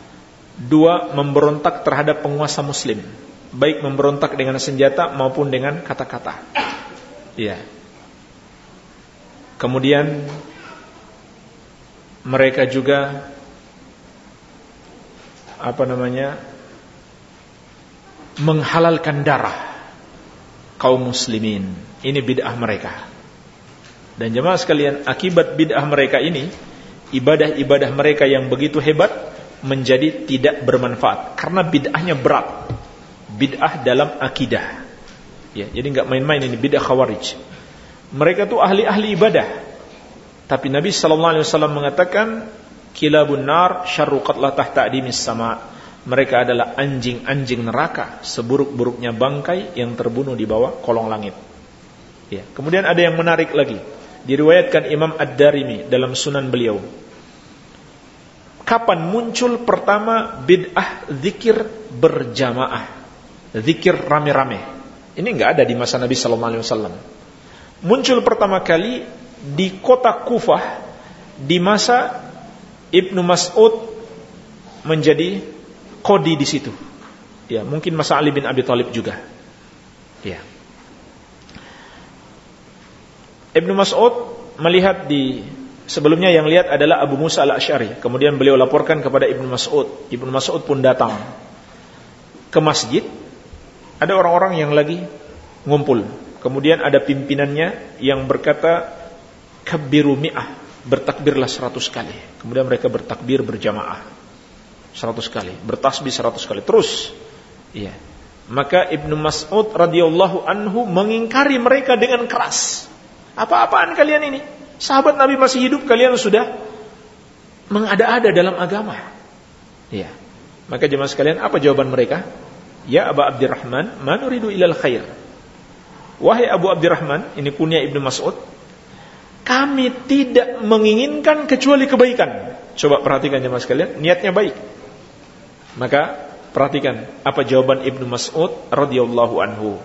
Dua, memberontak terhadap penguasa muslim. Baik memberontak dengan senjata maupun dengan kata-kata. Iya. Kemudian mereka juga apa namanya? menghalalkan darah kaum muslimin. Ini bid'ah mereka. Dan jemaah sekalian, akibat bid'ah mereka ini, ibadah-ibadah mereka yang begitu hebat menjadi tidak bermanfaat karena bid'ahnya berat. Bid'ah dalam akidah. Ya, jadi nggak main-main ini bid'ah khawarij. Mereka tuh ahli-ahli ibadah. Tapi Nabi sallallahu alaihi wasallam mengatakan kilabun nar syarru tahta adimis sama. Mereka adalah anjing-anjing neraka, seburuk-buruknya bangkai yang terbunuh di bawah kolong langit. Ya. Kemudian ada yang menarik lagi. Diriwayatkan Imam Ad-Darimi dalam sunan beliau kapan muncul pertama bid'ah zikir berjamaah, zikir rame-rame. Ini enggak ada di masa Nabi sallallahu alaihi wasallam. Muncul pertama kali di kota Kufah di masa Ibnu Mas'ud menjadi kodi di situ. Ya, mungkin masa Ali bin Abi Thalib juga. Ya. Ibnu Mas'ud melihat di Sebelumnya yang lihat adalah Abu Musa al-Ash'ari. Kemudian beliau laporkan kepada Ibnu Mas'ud. Ibnu Mas'ud pun datang ke masjid. Ada orang-orang yang lagi ngumpul. Kemudian ada pimpinannya yang berkata kabiru mi'ah. Bertakbirlah seratus kali. Kemudian mereka bertakbir berjamaah. Seratus kali. Bertasbih seratus kali. Terus. Iya. Maka Ibnu Mas'ud radhiyallahu anhu mengingkari mereka dengan keras. Apa-apaan kalian ini? Sahabat Nabi masih hidup, kalian sudah mengada-ada dalam agama. Ya. Maka jemaah sekalian, apa jawaban mereka? Ya Abu Abdurrahman, manuridu ilal khair. Wahai Abu Abdurrahman, ini kunyah Ibnu Mas'ud, kami tidak menginginkan kecuali kebaikan. Coba perhatikan jemaah sekalian, niatnya baik. Maka perhatikan apa jawaban Ibnu Mas'ud radhiyallahu anhu.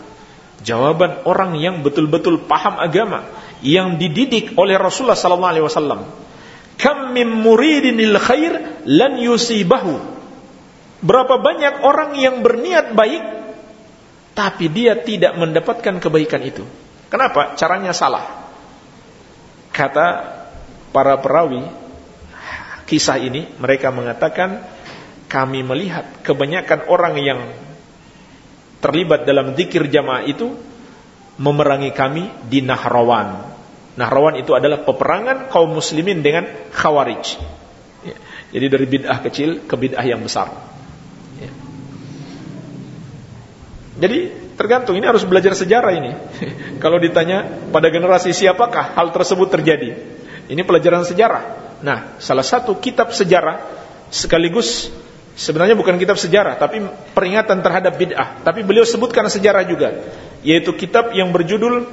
Jawaban orang yang betul-betul paham agama, yang dididik oleh Rasulullah sallallahu alaihi wasallam. Kam min muridinil khair lan yusibahu. Berapa banyak orang yang berniat baik tapi dia tidak mendapatkan kebaikan itu. Kenapa? Caranya salah. Kata para perawi kisah ini, mereka mengatakan kami melihat kebanyakan orang yang terlibat dalam zikir jamaah itu memerangi kami di Nahrawan. Nahrawan itu adalah peperangan kaum muslimin dengan khawarij. Ya. Jadi dari bid'ah kecil ke bid'ah yang besar. Ya. Jadi tergantung ini harus belajar sejarah ini. [LAUGHS] Kalau ditanya pada generasi siapakah hal tersebut terjadi? Ini pelajaran sejarah. Nah, salah satu kitab sejarah sekaligus Sebenarnya bukan kitab sejarah, tapi peringatan terhadap bid'ah. Tapi beliau sebutkan sejarah juga, yaitu kitab yang berjudul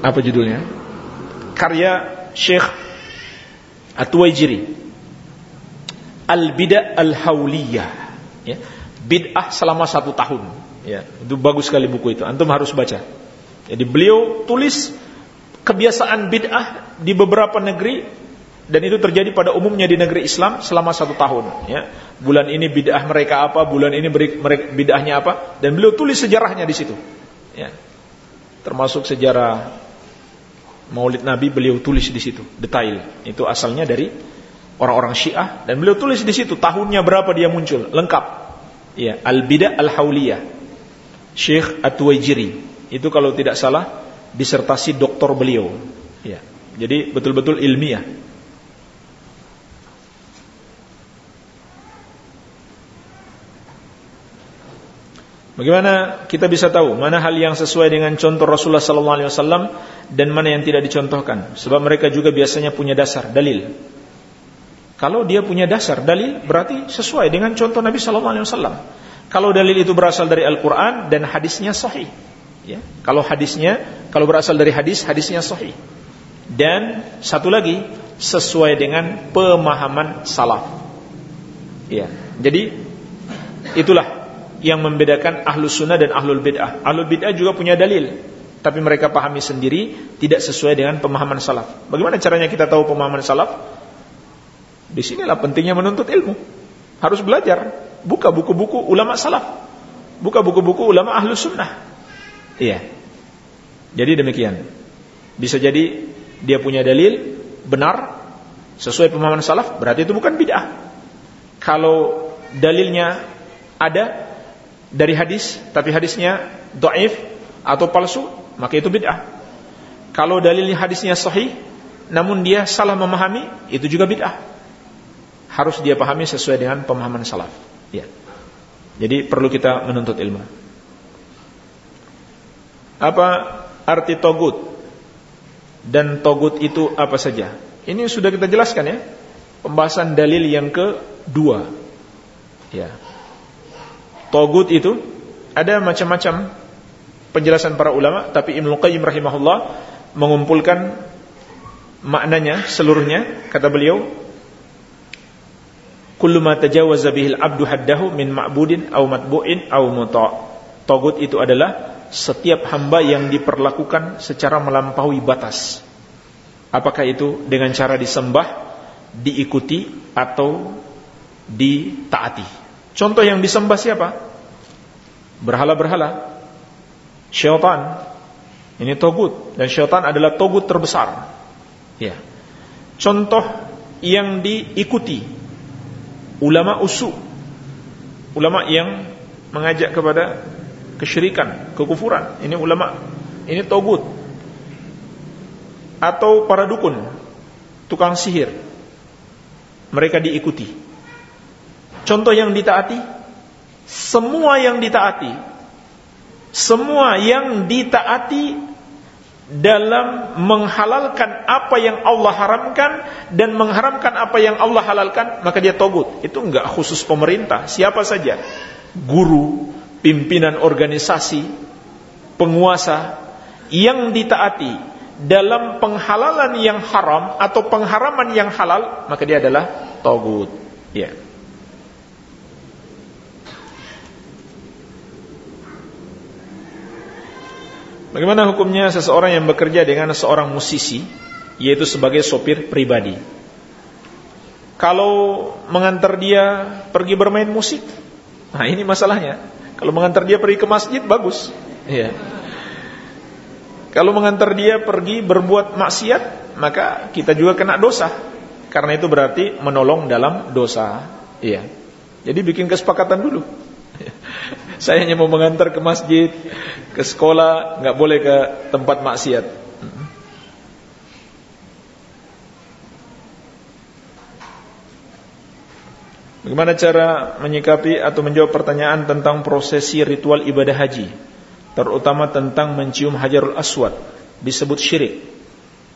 apa judulnya? Karya Syekh At-Tuwaijiri. Al-Bid'ah Al-Hauliyah. Ya. Bid'ah selama satu tahun. Ya, itu bagus sekali buku itu. Antum harus baca. Jadi beliau tulis kebiasaan bid'ah di beberapa negeri dan itu terjadi pada umumnya di negeri Islam selama satu tahun ya. bulan ini bid'ah mereka apa bulan ini bid'ahnya apa dan beliau tulis sejarahnya di situ ya. termasuk sejarah Maulid Nabi beliau tulis di situ detail. Itu asalnya dari orang-orang Syiah dan beliau tulis di situ tahunnya berapa dia muncul lengkap ya. Al bidah al hauliyah Syekh At-Tuwaijiri. Itu kalau tidak salah disertasi doktor beliau ya. Jadi betul-betul ilmiah Bagaimana kita bisa tahu mana hal yang sesuai dengan contoh Rasulullah sallallahu alaihi wasallam dan mana yang tidak dicontohkan? Sebab mereka juga biasanya punya dasar, dalil. Kalau dia punya dasar, dalil berarti sesuai dengan contoh Nabi sallallahu alaihi wasallam. Kalau dalil itu berasal dari Al-Qur'an dan hadisnya sahih, ya. Kalau hadisnya kalau berasal dari hadis, hadisnya sahih. Dan satu lagi sesuai dengan pemahaman salaf. Ya. Jadi itulah yang membedakan ahlu sunnah dan ahlul bid'ah. Ahlul bid'ah juga punya dalil, tapi mereka pahami sendiri tidak sesuai dengan pemahaman salaf. Bagaimana caranya kita tahu pemahaman salaf? Di sinilah pentingnya menuntut ilmu. Harus belajar, buka buku-buku ulama salaf, buka buku-buku ulama ahlu sunnah. Iya. Jadi demikian. Bisa jadi dia punya dalil benar sesuai pemahaman salaf, berarti itu bukan bid'ah. Kalau dalilnya ada dari hadis tapi hadisnya doif atau palsu maka itu bid'ah. Kalau dalilnya hadisnya sahih namun dia salah memahami itu juga bid'ah. Harus dia pahami sesuai dengan pemahaman salaf. Ya. Jadi perlu kita menuntut ilmu. Apa arti togut? Dan togut itu apa saja? Ini sudah kita jelaskan ya. Pembahasan dalil yang kedua. Ya Togut itu ada macam-macam penjelasan para ulama, tapi Ibnu Qayyim rahimahullah mengumpulkan maknanya seluruhnya. Kata beliau kullu ma tajawaza bihil abdu haddahu min ma'budin aw matbu'in aw muta' togut itu adalah setiap hamba yang diperlakukan secara melampaui batas. Apakah itu dengan cara disembah diikuti atau ditaati? Contoh yang disembah siapa? Berhala-berhala. Syaitan. Ini togut. Dan syaitan adalah togut terbesar. Ya. Contoh yang diikuti. Ulama usu. Ulama yang mengajak kepada kesyirikan, kekufuran. Ini ulama. Ini togut. Atau para dukun. Tukang sihir. Mereka diikuti Contoh yang ditaati, semua yang ditaati, semua yang ditaati dalam menghalalkan apa yang Allah haramkan dan mengharamkan apa yang Allah halalkan, maka dia togut. Itu enggak khusus pemerintah, siapa saja. Guru, pimpinan organisasi, penguasa yang ditaati dalam penghalalan yang haram atau pengharaman yang halal, maka dia adalah togut. Ya. Bagaimana hukumnya seseorang yang bekerja dengan seorang musisi, yaitu sebagai sopir pribadi? Kalau mengantar dia pergi bermain musik, nah ini masalahnya. Kalau mengantar dia pergi ke masjid, bagus. Ya. Kalau mengantar dia pergi berbuat maksiat, maka kita juga kena dosa. Karena itu berarti menolong dalam dosa. Iya. Jadi bikin kesepakatan dulu. [LAUGHS] Saya hanya mau mengantar ke masjid, ke sekolah, nggak boleh ke tempat maksiat. Bagaimana cara menyikapi atau menjawab pertanyaan tentang prosesi ritual ibadah haji? terutama tentang mencium hajarul aswad disebut syirik.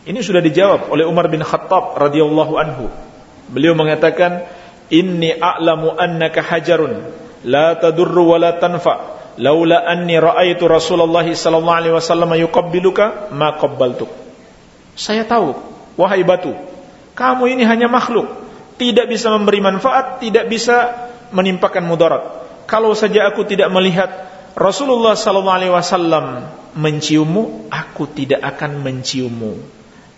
Ini sudah dijawab oleh Umar bin Khattab radhiyallahu anhu. Beliau mengatakan, "Inni a'lamu annaka hajarun la tadurru wa tanfa." Laula anni ra'aitu Rasulullah sallallahu alaihi wasallam yuqabbiluka ma. Saya tahu, wahai batu, kamu ini hanya makhluk, tidak bisa memberi manfaat, tidak bisa menimpakan mudarat. Kalau saja aku tidak melihat Rasulullah sallallahu alaihi wasallam menciummu, aku tidak akan menciummu.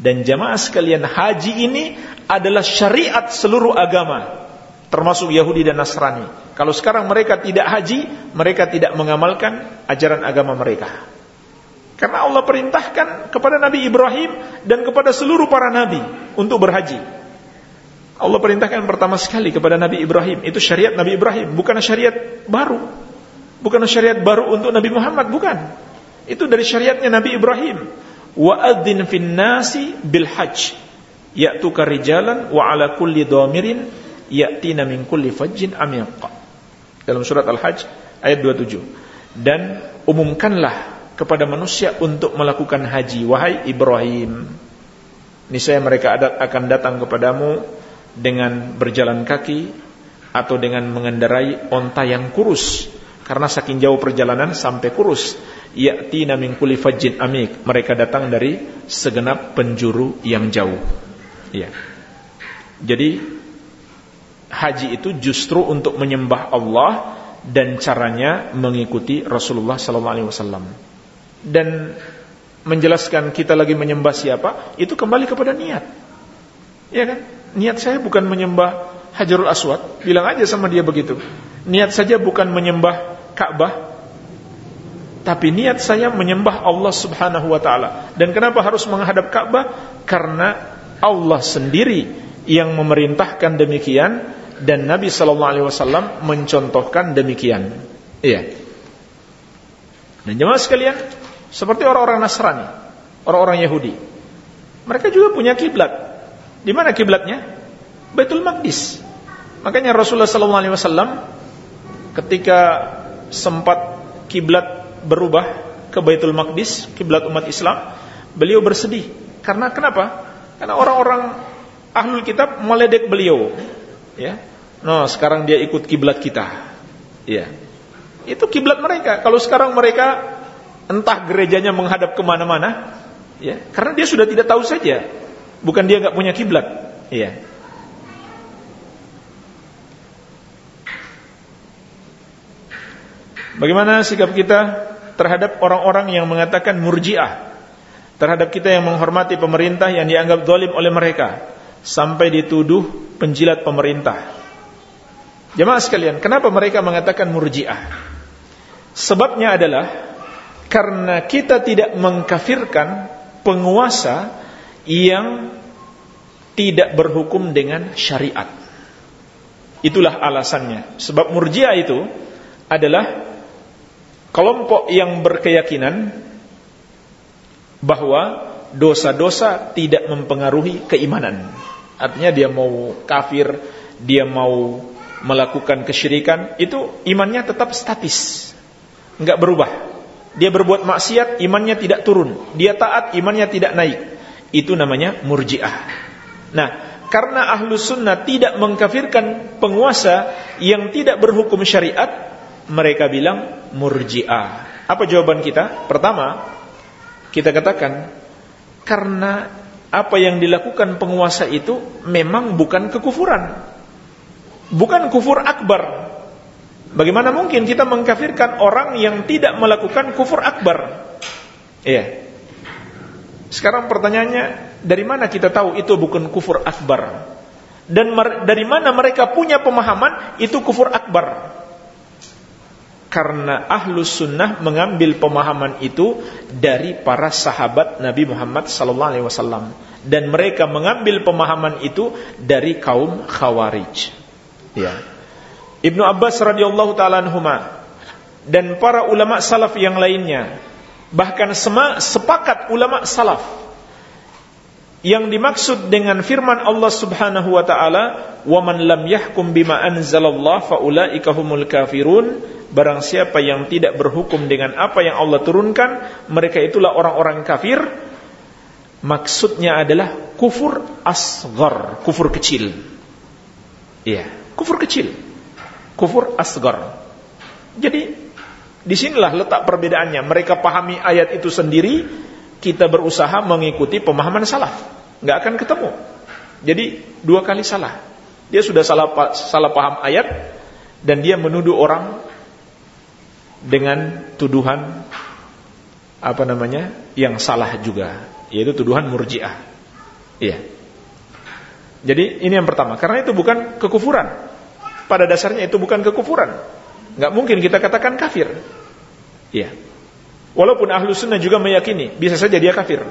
Dan jamaah sekalian, haji ini adalah syariat seluruh agama, termasuk Yahudi dan Nasrani. Kalau sekarang mereka tidak haji, mereka tidak mengamalkan ajaran agama mereka. Karena Allah perintahkan kepada Nabi Ibrahim dan kepada seluruh para nabi untuk berhaji. Allah perintahkan pertama sekali kepada Nabi Ibrahim, itu syariat Nabi Ibrahim, bukan syariat baru. Bukan syariat baru untuk Nabi Muhammad, bukan. Itu dari syariatnya Nabi Ibrahim. Wa adzin fin nasi bil hajj. Ya'tuka rijalan wa ala kulli dhamirin ya'tina min kulli fajjin amiq. Dalam surat Al-Hajj ayat 27. Dan umumkanlah kepada manusia untuk melakukan haji wahai Ibrahim. Niscaya mereka akan datang kepadamu dengan berjalan kaki atau dengan mengendarai onta yang kurus karena saking jauh perjalanan sampai kurus. Ya'tina min kulli fajjin amik. Mereka datang dari segenap penjuru yang jauh. Ya. Jadi haji itu justru untuk menyembah Allah dan caranya mengikuti Rasulullah sallallahu alaihi wasallam. Dan menjelaskan kita lagi menyembah siapa, itu kembali kepada niat. Ya kan? Niat saya bukan menyembah Hajarul Aswad, bilang aja sama dia begitu. Niat saja bukan menyembah Ka'bah, tapi niat saya menyembah Allah Subhanahu wa taala. Dan kenapa harus menghadap Ka'bah? Karena Allah sendiri yang memerintahkan demikian dan Nabi sallallahu alaihi wasallam mencontohkan demikian. Iya. Dan jemaah sekalian, seperti orang-orang Nasrani, orang-orang Yahudi. Mereka juga punya kiblat. Di mana kiblatnya? Baitul Maqdis. Makanya Rasulullah sallallahu alaihi wasallam ketika sempat kiblat berubah ke Baitul Maqdis, kiblat umat Islam, beliau bersedih. Karena kenapa? Karena orang-orang ahlul kitab meledek beliau. Ya. No, sekarang dia ikut kiblat kita. Ya. Itu kiblat mereka. Kalau sekarang mereka entah gerejanya menghadap ke mana-mana, ya, karena dia sudah tidak tahu saja. Bukan dia nggak punya kiblat. Ya. Bagaimana sikap kita terhadap orang-orang yang mengatakan murjiah terhadap kita yang menghormati pemerintah yang dianggap zalim oleh mereka sampai dituduh penjilat pemerintah. Jemaah sekalian, kenapa mereka mengatakan murjiah? Sebabnya adalah karena kita tidak mengkafirkan penguasa yang tidak berhukum dengan syariat. Itulah alasannya. Sebab murjiah itu adalah kelompok yang berkeyakinan bahwa dosa-dosa tidak mempengaruhi keimanan. Artinya dia mau kafir, dia mau melakukan kesyirikan, itu imannya tetap statis. Enggak berubah. Dia berbuat maksiat, imannya tidak turun. Dia taat, imannya tidak naik. Itu namanya murjiah. Nah, karena ahlu sunnah tidak mengkafirkan penguasa yang tidak berhukum syariat, mereka bilang murji'ah. Apa jawaban kita? Pertama, kita katakan Karena apa yang dilakukan penguasa itu memang bukan kekufuran. Bukan kufur akbar. Bagaimana mungkin kita mengkafirkan orang yang tidak melakukan kufur akbar? Iya. Sekarang pertanyaannya, dari mana kita tahu itu bukan kufur akbar? Dan dari mana mereka punya pemahaman itu kufur akbar? karena ahlus sunnah mengambil pemahaman itu dari para sahabat Nabi Muhammad wasallam dan mereka mengambil pemahaman itu dari kaum khawarij ya Ibnu Abbas radhiyallahu taala anhuma dan para ulama salaf yang lainnya bahkan sema, sepakat ulama salaf yang dimaksud dengan firman Allah Subhanahu wa taala wa man lam yahkum bima anzalallah faulaika humul kafirun Barang siapa yang tidak berhukum dengan apa yang Allah turunkan, mereka itulah orang-orang kafir. Maksudnya adalah kufur asgar, kufur kecil. Iya, kufur kecil. Kufur asgar. Jadi di sinilah letak perbedaannya. Mereka pahami ayat itu sendiri, kita berusaha mengikuti pemahaman salaf. Nggak akan ketemu. Jadi dua kali salah. Dia sudah salah salah paham ayat dan dia menuduh orang dengan tuduhan apa namanya yang salah juga yaitu tuduhan murjiah iya jadi ini yang pertama karena itu bukan kekufuran pada dasarnya itu bukan kekufuran. Nggak mungkin kita katakan kafir. Iya. Walaupun ahlu sunnah juga meyakini bisa saja dia kafir.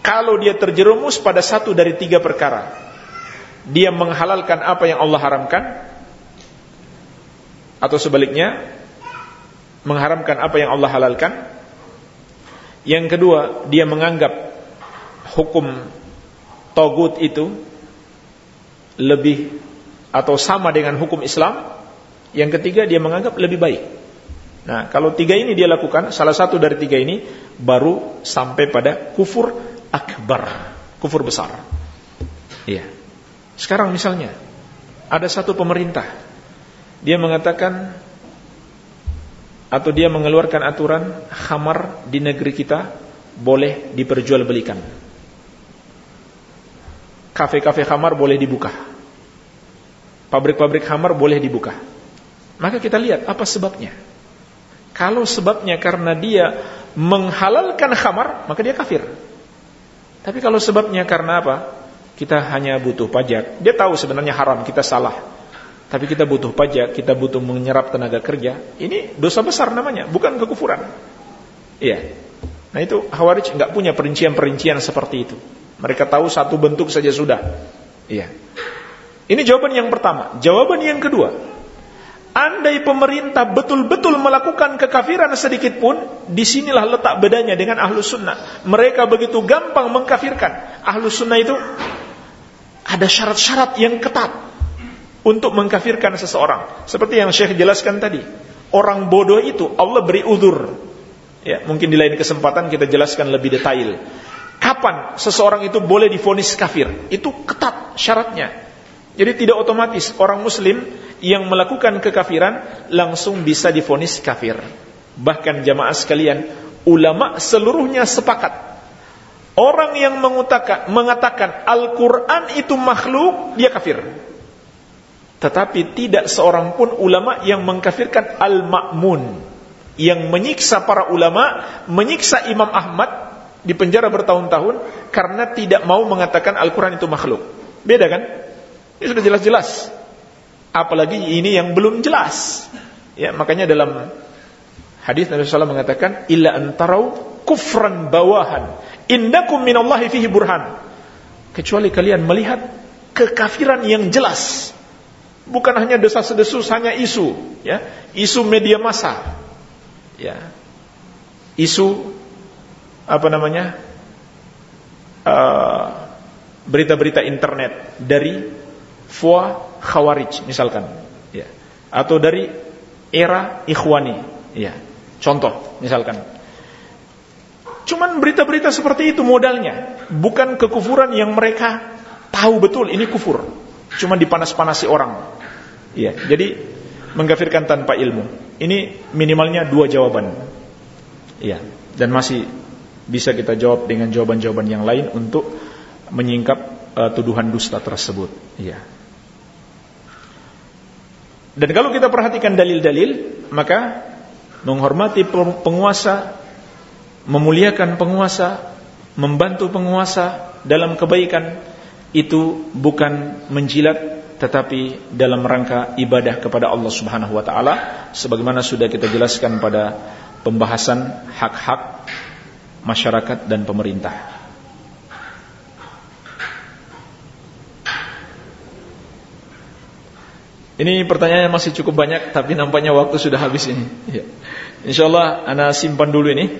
Kalau dia terjerumus pada satu dari tiga perkara dia menghalalkan apa yang Allah haramkan atau sebaliknya mengharamkan apa yang Allah halalkan. Yang kedua, dia menganggap hukum togut itu lebih atau sama dengan hukum Islam. Yang ketiga, dia menganggap lebih baik. Nah, kalau tiga ini dia lakukan, salah satu dari tiga ini baru sampai pada kufur akbar, kufur besar. Iya. Sekarang misalnya ada satu pemerintah, dia mengatakan atau dia mengeluarkan aturan khamar di negeri kita boleh diperjualbelikan. Kafe-kafe khamar boleh dibuka. Pabrik-pabrik khamar boleh dibuka. Maka kita lihat apa sebabnya. Kalau sebabnya karena dia menghalalkan khamar, maka dia kafir. Tapi kalau sebabnya karena apa? Kita hanya butuh pajak. Dia tahu sebenarnya haram, kita salah tapi kita butuh pajak, kita butuh menyerap tenaga kerja. Ini dosa besar namanya, bukan kekufuran. Iya. Nah itu Khawarij nggak punya perincian-perincian seperti itu. Mereka tahu satu bentuk saja sudah. Iya. Ini jawaban yang pertama. Jawaban yang kedua. Andai pemerintah betul-betul melakukan kekafiran sedikit pun, di sinilah letak bedanya dengan ahlu sunnah. Mereka begitu gampang mengkafirkan. Ahlu sunnah itu ada syarat-syarat yang ketat untuk mengkafirkan seseorang. Seperti yang Syekh jelaskan tadi. Orang bodoh itu Allah beri uzur. Ya, mungkin di lain kesempatan kita jelaskan lebih detail. Kapan seseorang itu boleh difonis kafir? Itu ketat syaratnya. Jadi tidak otomatis orang muslim yang melakukan kekafiran langsung bisa difonis kafir. Bahkan jamaah sekalian, ulama seluruhnya sepakat Orang yang mengatakan, mengatakan Al-Quran itu makhluk, dia kafir. Tetapi tidak seorang pun ulama yang mengkafirkan al-ma'mun. Yang menyiksa para ulama, menyiksa Imam Ahmad di penjara bertahun-tahun karena tidak mau mengatakan Al-Quran itu makhluk. Beda kan? Ini sudah jelas-jelas. Apalagi ini yang belum jelas. Ya, makanya dalam hadis Nabi SAW mengatakan, Illa antarau kufran bawahan. Indakum minallahi fihi burhan. Kecuali kalian melihat kekafiran yang jelas bukan hanya desas-desus hanya isu ya isu media massa ya isu apa namanya uh, berita-berita internet dari Fua Khawarij misalkan ya atau dari era Ikhwani ya contoh misalkan cuman berita-berita seperti itu modalnya bukan kekufuran yang mereka tahu betul ini kufur cuma dipanas-panasi orang. Iya, jadi mengkafirkan tanpa ilmu. Ini minimalnya dua jawaban. Iya, dan masih bisa kita jawab dengan jawaban-jawaban yang lain untuk menyingkap uh, tuduhan dusta tersebut. Iya. Dan kalau kita perhatikan dalil-dalil, maka menghormati penguasa, memuliakan penguasa, membantu penguasa dalam kebaikan itu bukan menjilat tetapi dalam rangka ibadah kepada Allah Subhanahu wa taala sebagaimana sudah kita jelaskan pada pembahasan hak-hak masyarakat dan pemerintah. Ini pertanyaannya masih cukup banyak tapi nampaknya waktu sudah habis ini. Ya. Insyaallah ana simpan dulu ini.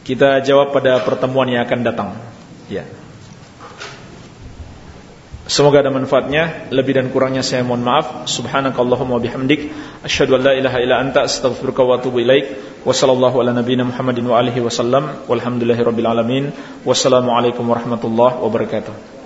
Kita jawab pada pertemuan yang akan datang. Ya. Semoga ada manfaatnya. Lebih dan kurangnya saya mohon maaf. Subhanakallahumma bihamdik asyhadu an la ilaha illa anta astaghfiruka wa atubu ilaik. Wa sallallahu ala Muhammadin wa alihi. Wassalamualaikum warahmatullahi wabarakatuh.